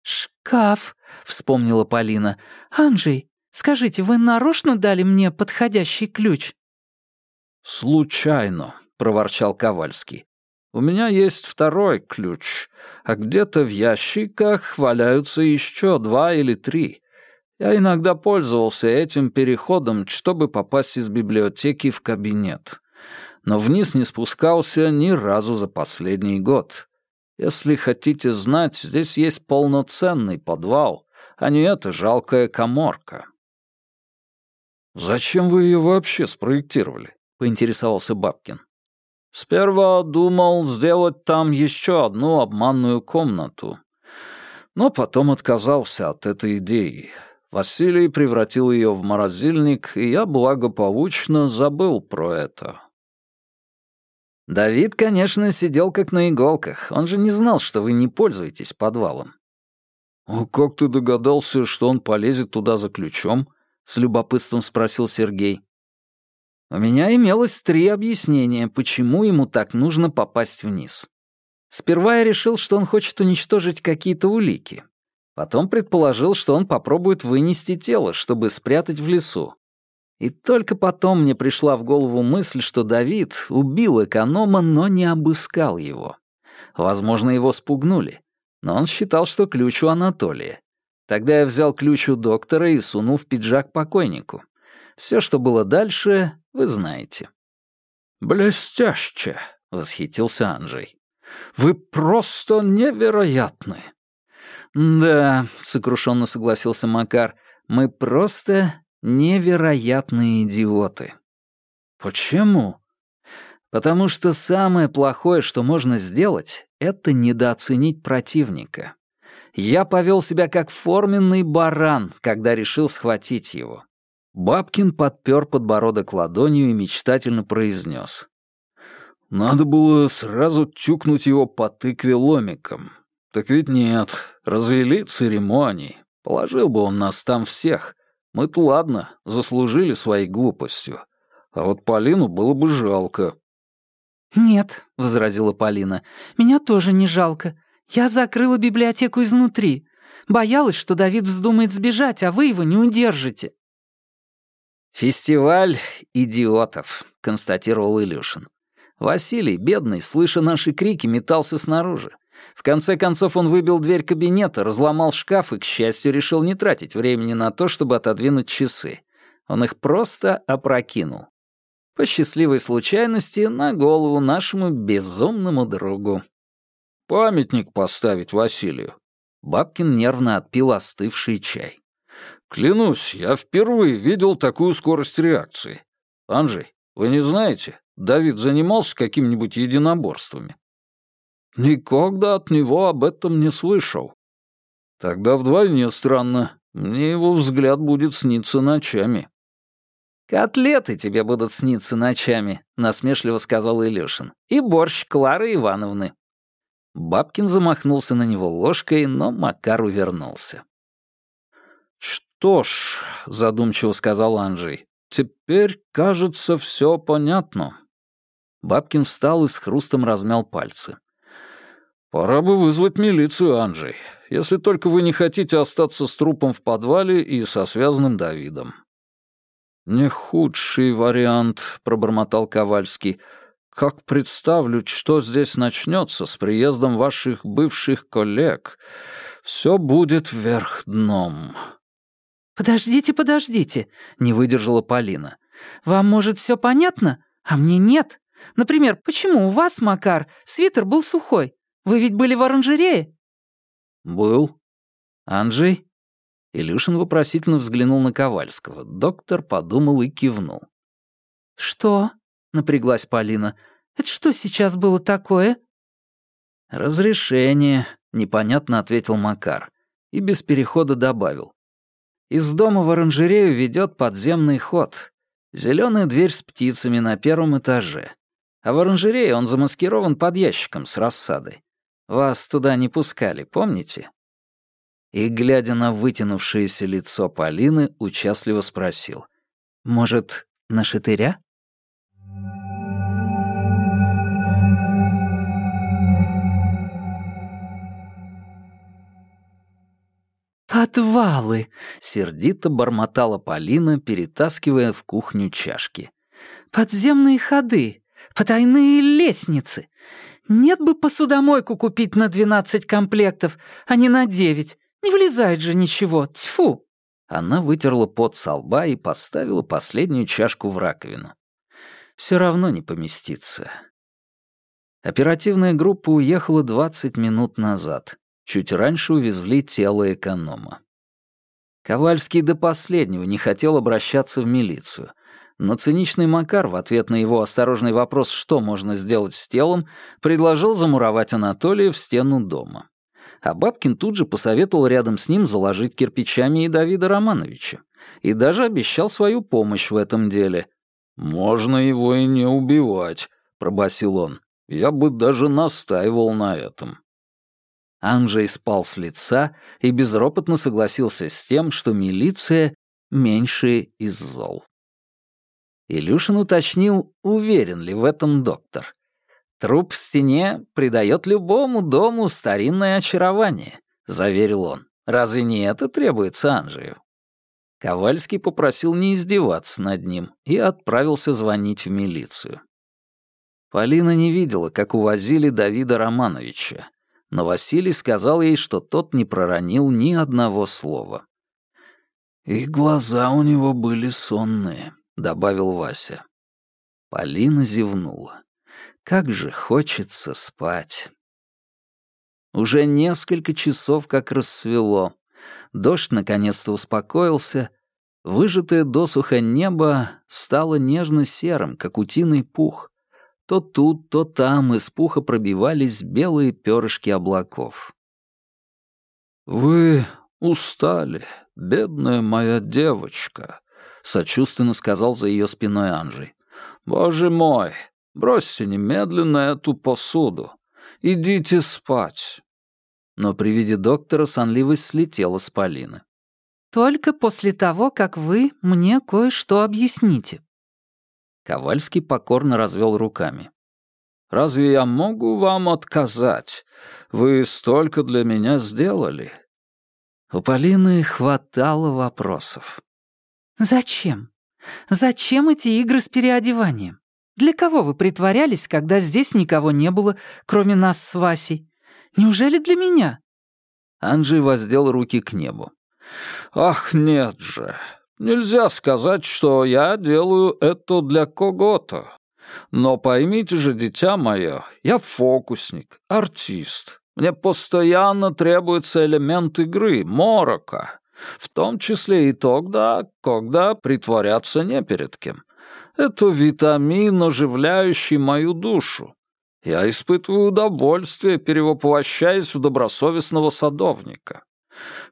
«Шкаф», — вспомнила Полина. «Анджей, скажите, вы нарочно дали мне подходящий ключ?» «Случайно», — проворчал Ковальский. «У меня есть второй ключ, а где-то в ящиках валяются еще два или три. Я иногда пользовался этим переходом, чтобы попасть из библиотеки в кабинет» но вниз не спускался ни разу за последний год. Если хотите знать, здесь есть полноценный подвал, а не эта жалкая коморка. «Зачем вы ее вообще спроектировали?» — поинтересовался Бабкин. «Сперва думал сделать там еще одну обманную комнату, но потом отказался от этой идеи. Василий превратил ее в морозильник, и я благополучно забыл про это. Давид, конечно, сидел как на иголках. Он же не знал, что вы не пользуетесь подвалом. «А как ты догадался, что он полезет туда за ключом?» — с любопытством спросил Сергей. У меня имелось три объяснения, почему ему так нужно попасть вниз. Сперва я решил, что он хочет уничтожить какие-то улики. Потом предположил, что он попробует вынести тело, чтобы спрятать в лесу. И только потом мне пришла в голову мысль, что Давид убил эконома, но не обыскал его. Возможно, его спугнули. Но он считал, что ключ у Анатолия. Тогда я взял ключ у доктора и сунул в пиджак покойнику. Все, что было дальше, вы знаете. «Блестяще!» — восхитился Анжей. «Вы просто невероятны!» «Да», — сокрушенно согласился Макар, — «мы просто невероятные идиоты. Почему? Потому что самое плохое, что можно сделать, это недооценить противника. Я повел себя как форменный баран, когда решил схватить его. Бабкин подпер подбородок ладонью и мечтательно произнес. «Надо было сразу тюкнуть его по тыкве ломиком. Так ведь нет, развели церемонии. Положил бы он нас там всех. Мы-то ладно, заслужили своей глупостью. А вот Полину было бы жалко». «Нет», — возразила Полина, — «меня тоже не жалко. Я закрыла библиотеку изнутри. Боялась, что Давид вздумает сбежать, а вы его не удержите». «Фестиваль идиотов», — констатировал Илюшин. «Василий, бедный, слыша наши крики, метался снаружи. В конце концов он выбил дверь кабинета, разломал шкаф и, к счастью, решил не тратить времени на то, чтобы отодвинуть часы. Он их просто опрокинул. По счастливой случайности на голову нашему безумному другу. «Памятник поставить Василию». Бабкин нервно отпил остывший чай. «Клянусь, я впервые видел такую скорость реакции. Анжей, вы не знаете, Давид занимался какими-нибудь единоборствами?» Никогда от него об этом не слышал. Тогда вдвойне странно. Мне его взгляд будет сниться ночами. «Котлеты тебе будут сниться ночами», — насмешливо сказал Илюшин. «И борщ Клары Ивановны». Бабкин замахнулся на него ложкой, но Макар увернулся. «Что ж», — задумчиво сказал Анжей, — «теперь, кажется, все понятно». Бабкин встал и с хрустом размял пальцы. «Пора бы вызвать милицию, Анджей, если только вы не хотите остаться с трупом в подвале и со связанным Давидом». «Не худший вариант», — пробормотал Ковальский. «Как представлю, что здесь начнется с приездом ваших бывших коллег. Все будет вверх дном». «Подождите, подождите», — не выдержала Полина. «Вам, может, все понятно, а мне нет? Например, почему у вас, Макар, свитер был сухой, вы ведь были в оранжерее?» «Был. Анджей?» Илюшин вопросительно взглянул на Ковальского. Доктор подумал и кивнул. «Что?» — напряглась Полина. «Это что сейчас было такое?» «Разрешение», — непонятно ответил Макар. И без перехода добавил. «Из дома в оранжерею ведет подземный ход. Зеленая дверь с птицами на первом этаже. А в оранжерее он замаскирован под ящиком с рассадой. Вас туда не пускали, помните?» И, глядя на вытянувшееся лицо Полины, участливо спросил. «Может, на шатыря?» «Подвалы!» — сердито бормотала Полина, перетаскивая в кухню чашки. «Подземные ходы! Потайные лестницы! Нет бы посудомойку купить на двенадцать комплектов, а не на девять. Не влезает же ничего, тьфу!» Она вытерла пот со лба и поставила последнюю чашку в раковину. Все равно не поместится. Оперативная группа уехала 20 минут назад. Чуть раньше увезли тело эконома. Ковальский до последнего не хотел обращаться в милицию — но циничный Макар в ответ на его осторожный вопрос, что можно сделать с телом, предложил замуровать Анатолия в стену дома. А Бабкин тут же посоветовал рядом с ним заложить кирпичами и Давида Романовича. И даже обещал свою помощь в этом деле. «Можно его и не убивать», — пробасил он. «Я бы даже настаивал на этом». Анджей спал с лица и безропотно согласился с тем, что милиция — меньше из зол. Илюшин уточнил, уверен ли в этом доктор. «Труп в стене придает любому дому старинное очарование», — заверил он. «Разве не это требуется Анжею?» Ковальский попросил не издеваться над ним и отправился звонить в милицию. Полина не видела, как увозили Давида Романовича, но Василий сказал ей, что тот не проронил ни одного слова. «И глаза у него были сонные», — добавил Вася. Полина зевнула. «Как же хочется спать!» Уже несколько часов как рассвело. Дождь наконец-то успокоился. Выжатое досуха небо стало нежно-серым, как утиный пух. То тут, то там из пуха пробивались белые перышки облаков. «Вы устали, бедная моя девочка», — сочувственно сказал за ее спиной Анжей. «Боже мой, бросьте немедленно эту посуду. Идите спать». Но при виде доктора сонливость слетела с Полины. «Только после того, как вы мне кое-что объясните». Ковальский покорно развел руками. «Разве я могу вам отказать? Вы столько для меня сделали». У Полины хватало вопросов. Зачем? Зачем эти игры с переодеванием? Для кого вы притворялись, когда здесь никого не было, кроме нас с Васей? Неужели для меня?» Анджей воздел руки к небу. «Ах, нет же. Нельзя сказать, что я делаю это для кого-то. Но поймите же, дитя мое, я фокусник, артист. Мне постоянно требуются элемент игры, морока в том числе и тогда, когда притворяться не перед кем. Это витамин, оживляющий мою душу. Я испытываю удовольствие, перевоплощаясь в добросовестного садовника.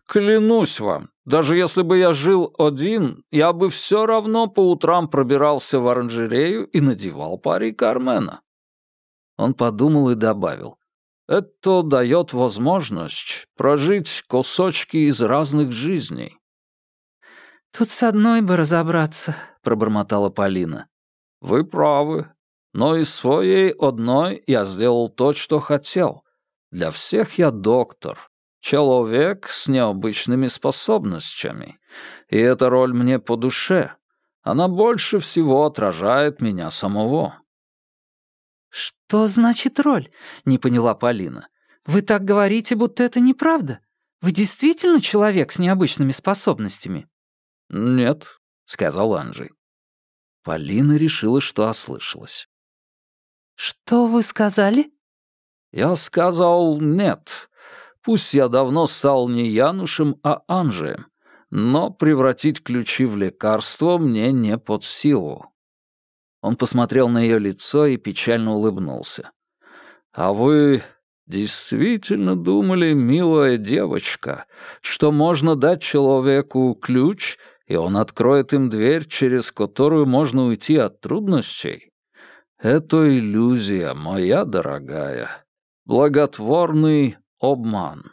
Клянусь вам, даже если бы я жил один, я бы все равно по утрам пробирался в оранжерею и надевал парик Армена. Он подумал и добавил. Это дает возможность прожить кусочки из разных жизней. «Тут с одной бы разобраться», — пробормотала Полина. «Вы правы. Но и своей одной я сделал то, что хотел. Для всех я доктор, человек с необычными способностями. И эта роль мне по душе. Она больше всего отражает меня самого». «Что значит роль?» — не поняла Полина. «Вы так говорите, будто это неправда. Вы действительно человек с необычными способностями?» «Нет», — сказал Анжей. Полина решила, что ослышалась. «Что вы сказали?» «Я сказал нет. Пусть я давно стал не Янушем, а Анжием, но превратить ключи в лекарство мне не под силу. Он посмотрел на ее лицо и печально улыбнулся. «А вы действительно думали, милая девочка, что можно дать человеку ключ, и он откроет им дверь, через которую можно уйти от трудностей? Это иллюзия, моя дорогая. Благотворный обман».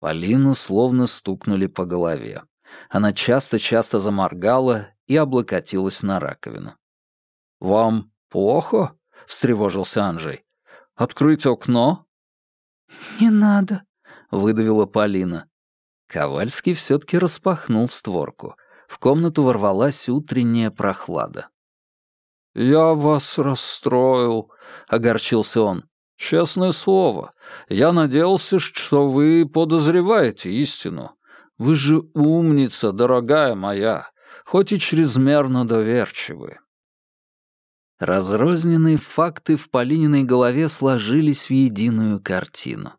Полину словно стукнули по голове. Она часто-часто заморгала и облокотилась на раковину. «Вам плохо?» — встревожился Анжей. «Открыть окно?» «Не надо», — выдавила Полина. Ковальский все-таки распахнул створку. В комнату ворвалась утренняя прохлада. «Я вас расстроил», — огорчился он. «Честное слово, я надеялся, что вы подозреваете истину. Вы же умница, дорогая моя хоть и чрезмерно доверчивы. Разрозненные факты в Полининой голове сложились в единую картину.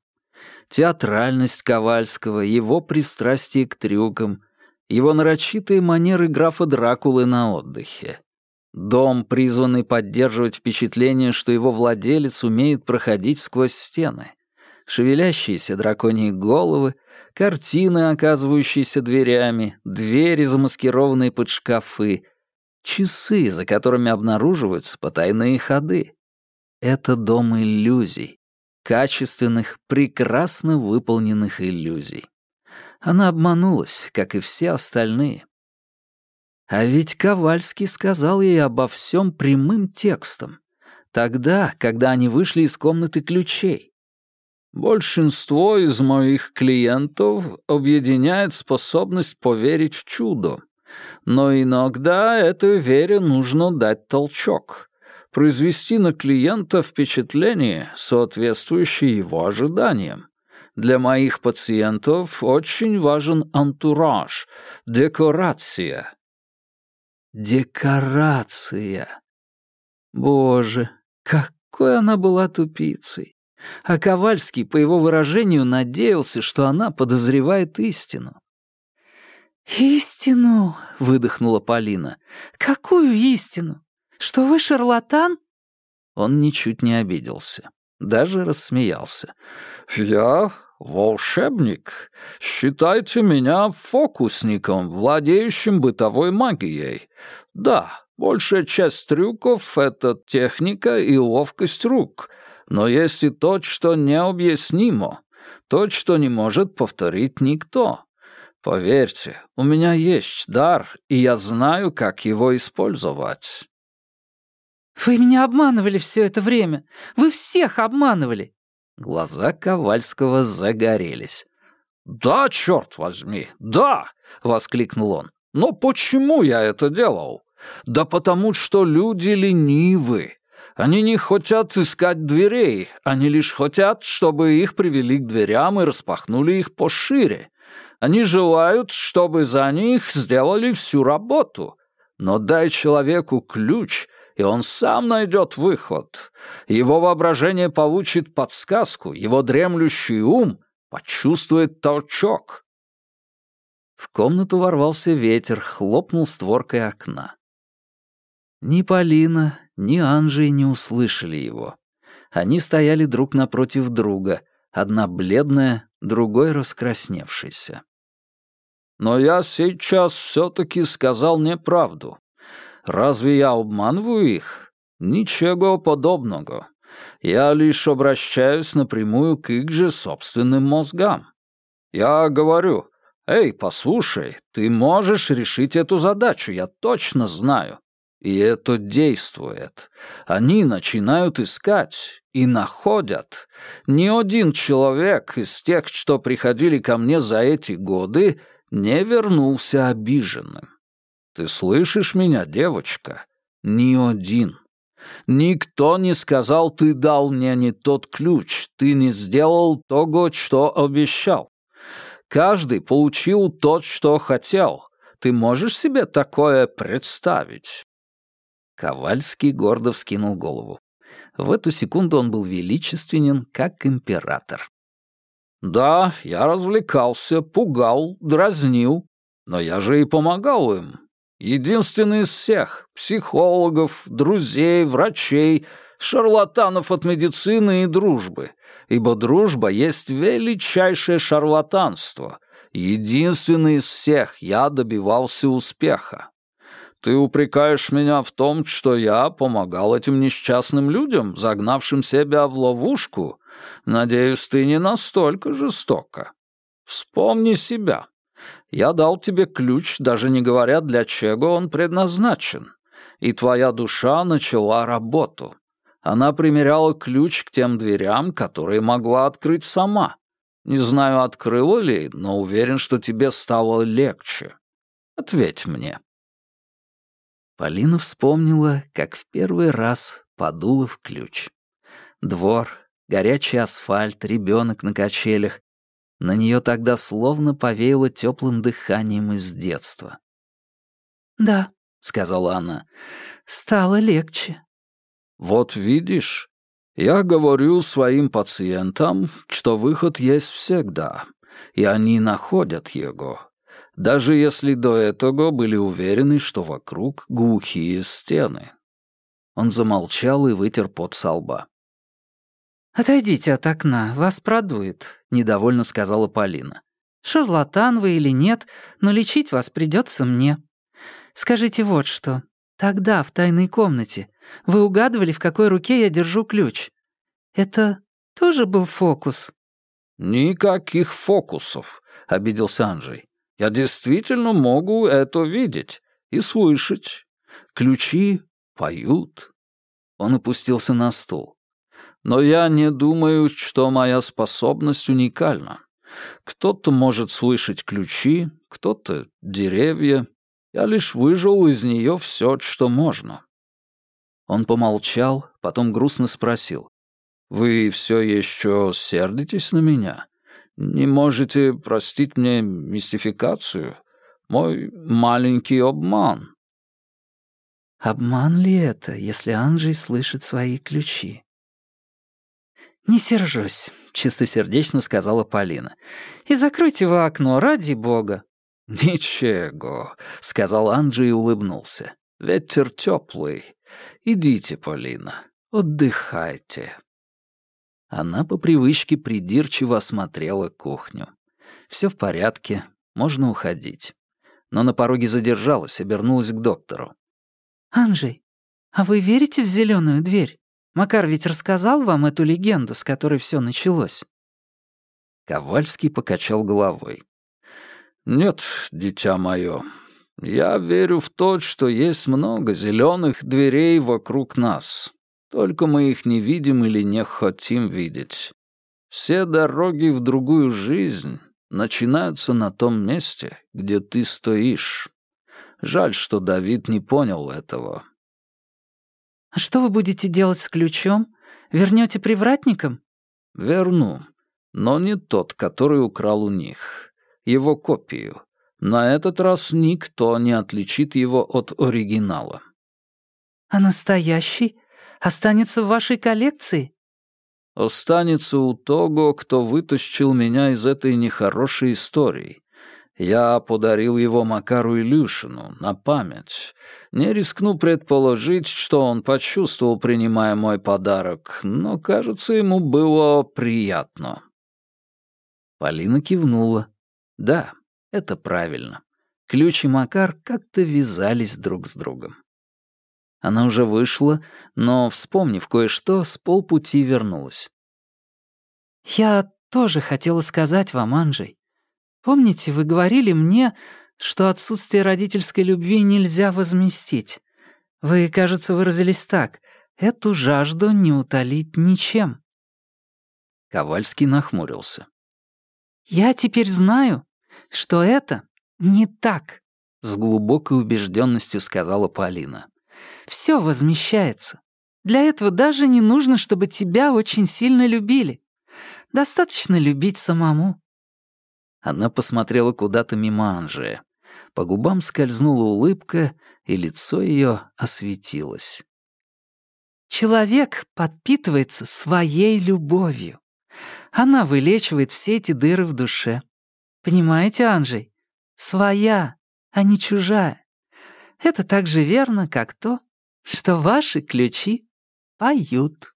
Театральность Ковальского, его пристрастие к трюкам, его нарочитые манеры графа Дракулы на отдыхе. Дом, призванный поддерживать впечатление, что его владелец умеет проходить сквозь стены — шевелящиеся драконьи головы, картины, оказывающиеся дверями, двери, замаскированные под шкафы, часы, за которыми обнаруживаются потайные ходы. Это дом иллюзий, качественных, прекрасно выполненных иллюзий. Она обманулась, как и все остальные. А ведь Ковальский сказал ей обо всем прямым текстом. Тогда, когда они вышли из комнаты ключей. Большинство из моих клиентов объединяет способность поверить в чудо. Но иногда этой вере нужно дать толчок, произвести на клиента впечатление, соответствующее его ожиданиям. Для моих пациентов очень важен антураж, декорация. Декорация. Боже, какой она была тупицей. А Ковальский, по его выражению, надеялся, что она подозревает истину. «Истину!» — выдохнула Полина. «Какую истину? Что вы шарлатан?» Он ничуть не обиделся, даже рассмеялся. «Я волшебник. Считайте меня фокусником, владеющим бытовой магией. Да, большая часть трюков — это техника и ловкость рук. Но есть и то, что необъяснимо, то, что не может повторить никто. Поверьте, у меня есть дар, и я знаю, как его использовать». «Вы меня обманывали все это время! Вы всех обманывали!» Глаза Ковальского загорелись. «Да, черт возьми, да!» — воскликнул он. «Но почему я это делал? Да потому что люди ленивы. Они не хотят искать дверей, они лишь хотят, чтобы их привели к дверям и распахнули их пошире. Они желают, чтобы за них сделали всю работу. Но дай человеку ключ, и он сам найдет выход. Его воображение получит подсказку, его дремлющий ум почувствует толчок. В комнату ворвался ветер, хлопнул створкой окна. Ни Полина, ни Анжи не услышали его. Они стояли друг напротив друга, одна бледная, другой раскрасневшийся. «Но я сейчас все-таки сказал неправду. Разве я обманываю их? Ничего подобного. Я лишь обращаюсь напрямую к их же собственным мозгам. Я говорю, «Эй, послушай, ты можешь решить эту задачу, я точно знаю. И это действует. Они начинают искать и находят. Ни один человек из тех, что приходили ко мне за эти годы, не вернулся обиженным. Ты слышишь меня, девочка? Ни один. Никто не сказал, ты дал мне не тот ключ, ты не сделал того, что обещал. Каждый получил тот, что хотел. Ты можешь себе такое представить? Ковальский гордо вскинул голову. В эту секунду он был величественен, как император. «Да, я развлекался, пугал, дразнил, но я же и помогал им. Единственный из всех — психологов, друзей, врачей, шарлатанов от медицины и дружбы, ибо дружба есть величайшее шарлатанство. Единственный из всех я добивался успеха. Ты упрекаешь меня в том, что я помогал этим несчастным людям, загнавшим себя в ловушку. Надеюсь, ты не настолько жестоко. Вспомни себя. Я дал тебе ключ, даже не говоря, для чего он предназначен. И твоя душа начала работу. Она примеряла ключ к тем дверям, которые могла открыть сама. Не знаю, открыла ли, но уверен, что тебе стало легче. Ответь мне. Полина вспомнила, как в первый раз подула в ключ. Двор, горячий асфальт, ребенок на качелях. На нее тогда словно повеяло теплым дыханием из детства. «Да», — сказала она, — «стало легче». «Вот видишь, я говорю своим пациентам, что выход есть всегда, и они находят его даже если до этого были уверены, что вокруг глухие стены. Он замолчал и вытер пот со лба. «Отойдите от окна, вас продует», — недовольно сказала Полина. «Шарлатан вы или нет, но лечить вас придется мне. Скажите вот что. Тогда, в тайной комнате, вы угадывали, в какой руке я держу ключ. Это тоже был фокус?» «Никаких фокусов», — обиделся Анжей. Я действительно могу это видеть и слышать. Ключи поют». Он опустился на стул. «Но я не думаю, что моя способность уникальна. Кто-то может слышать ключи, кто-то — деревья. Я лишь выжил из нее все, что можно». Он помолчал, потом грустно спросил. «Вы все еще сердитесь на меня?» Не можете простить мне мистификацию? Мой маленький обман». Обман ли это, если Анджей слышит свои ключи? «Не сержусь», — чистосердечно сказала Полина. «И закройте вы окно, ради бога». «Ничего», — сказал Анджей и улыбнулся. «Ветер теплый. Идите, Полина, отдыхайте». Она по привычке придирчиво осмотрела кухню. Все в порядке, можно уходить. Но на пороге задержалась, обернулась к доктору. «Анжей, а вы верите в зеленую дверь? Макар ведь рассказал вам эту легенду, с которой все началось?» Ковальский покачал головой. «Нет, дитя мое, я верю в то, что есть много зеленых дверей вокруг нас. Только мы их не видим или не хотим видеть. Все дороги в другую жизнь начинаются на том месте, где ты стоишь. Жаль, что Давид не понял этого. «А что вы будете делать с ключом? Вернете привратникам?» «Верну, но не тот, который украл у них. Его копию. На этот раз никто не отличит его от оригинала». «А настоящий?» останется в вашей коллекции?» «Останется у того, кто вытащил меня из этой нехорошей истории. Я подарил его Макару Илюшину на память. Не рискну предположить, что он почувствовал, принимая мой подарок, но, кажется, ему было приятно». Полина кивнула. «Да, это правильно. Ключи Макар как-то вязались друг с другом. Она уже вышла, но, вспомнив кое-что, с полпути вернулась. «Я тоже хотела сказать вам, Анжей. Помните, вы говорили мне, что отсутствие родительской любви нельзя возместить? Вы, кажется, выразились так. Эту жажду не утолить ничем». Ковальский нахмурился. «Я теперь знаю, что это не так», — с глубокой убежденностью сказала Полина. Все возмещается. Для этого даже не нужно, чтобы тебя очень сильно любили. Достаточно любить самому». Она посмотрела куда-то мимо Анжия. По губам скользнула улыбка, и лицо ее осветилось. «Человек подпитывается своей любовью. Она вылечивает все эти дыры в душе. Понимаете, Анжей? Своя, а не чужая. Это так же верно, как то, что ваши ключи поют.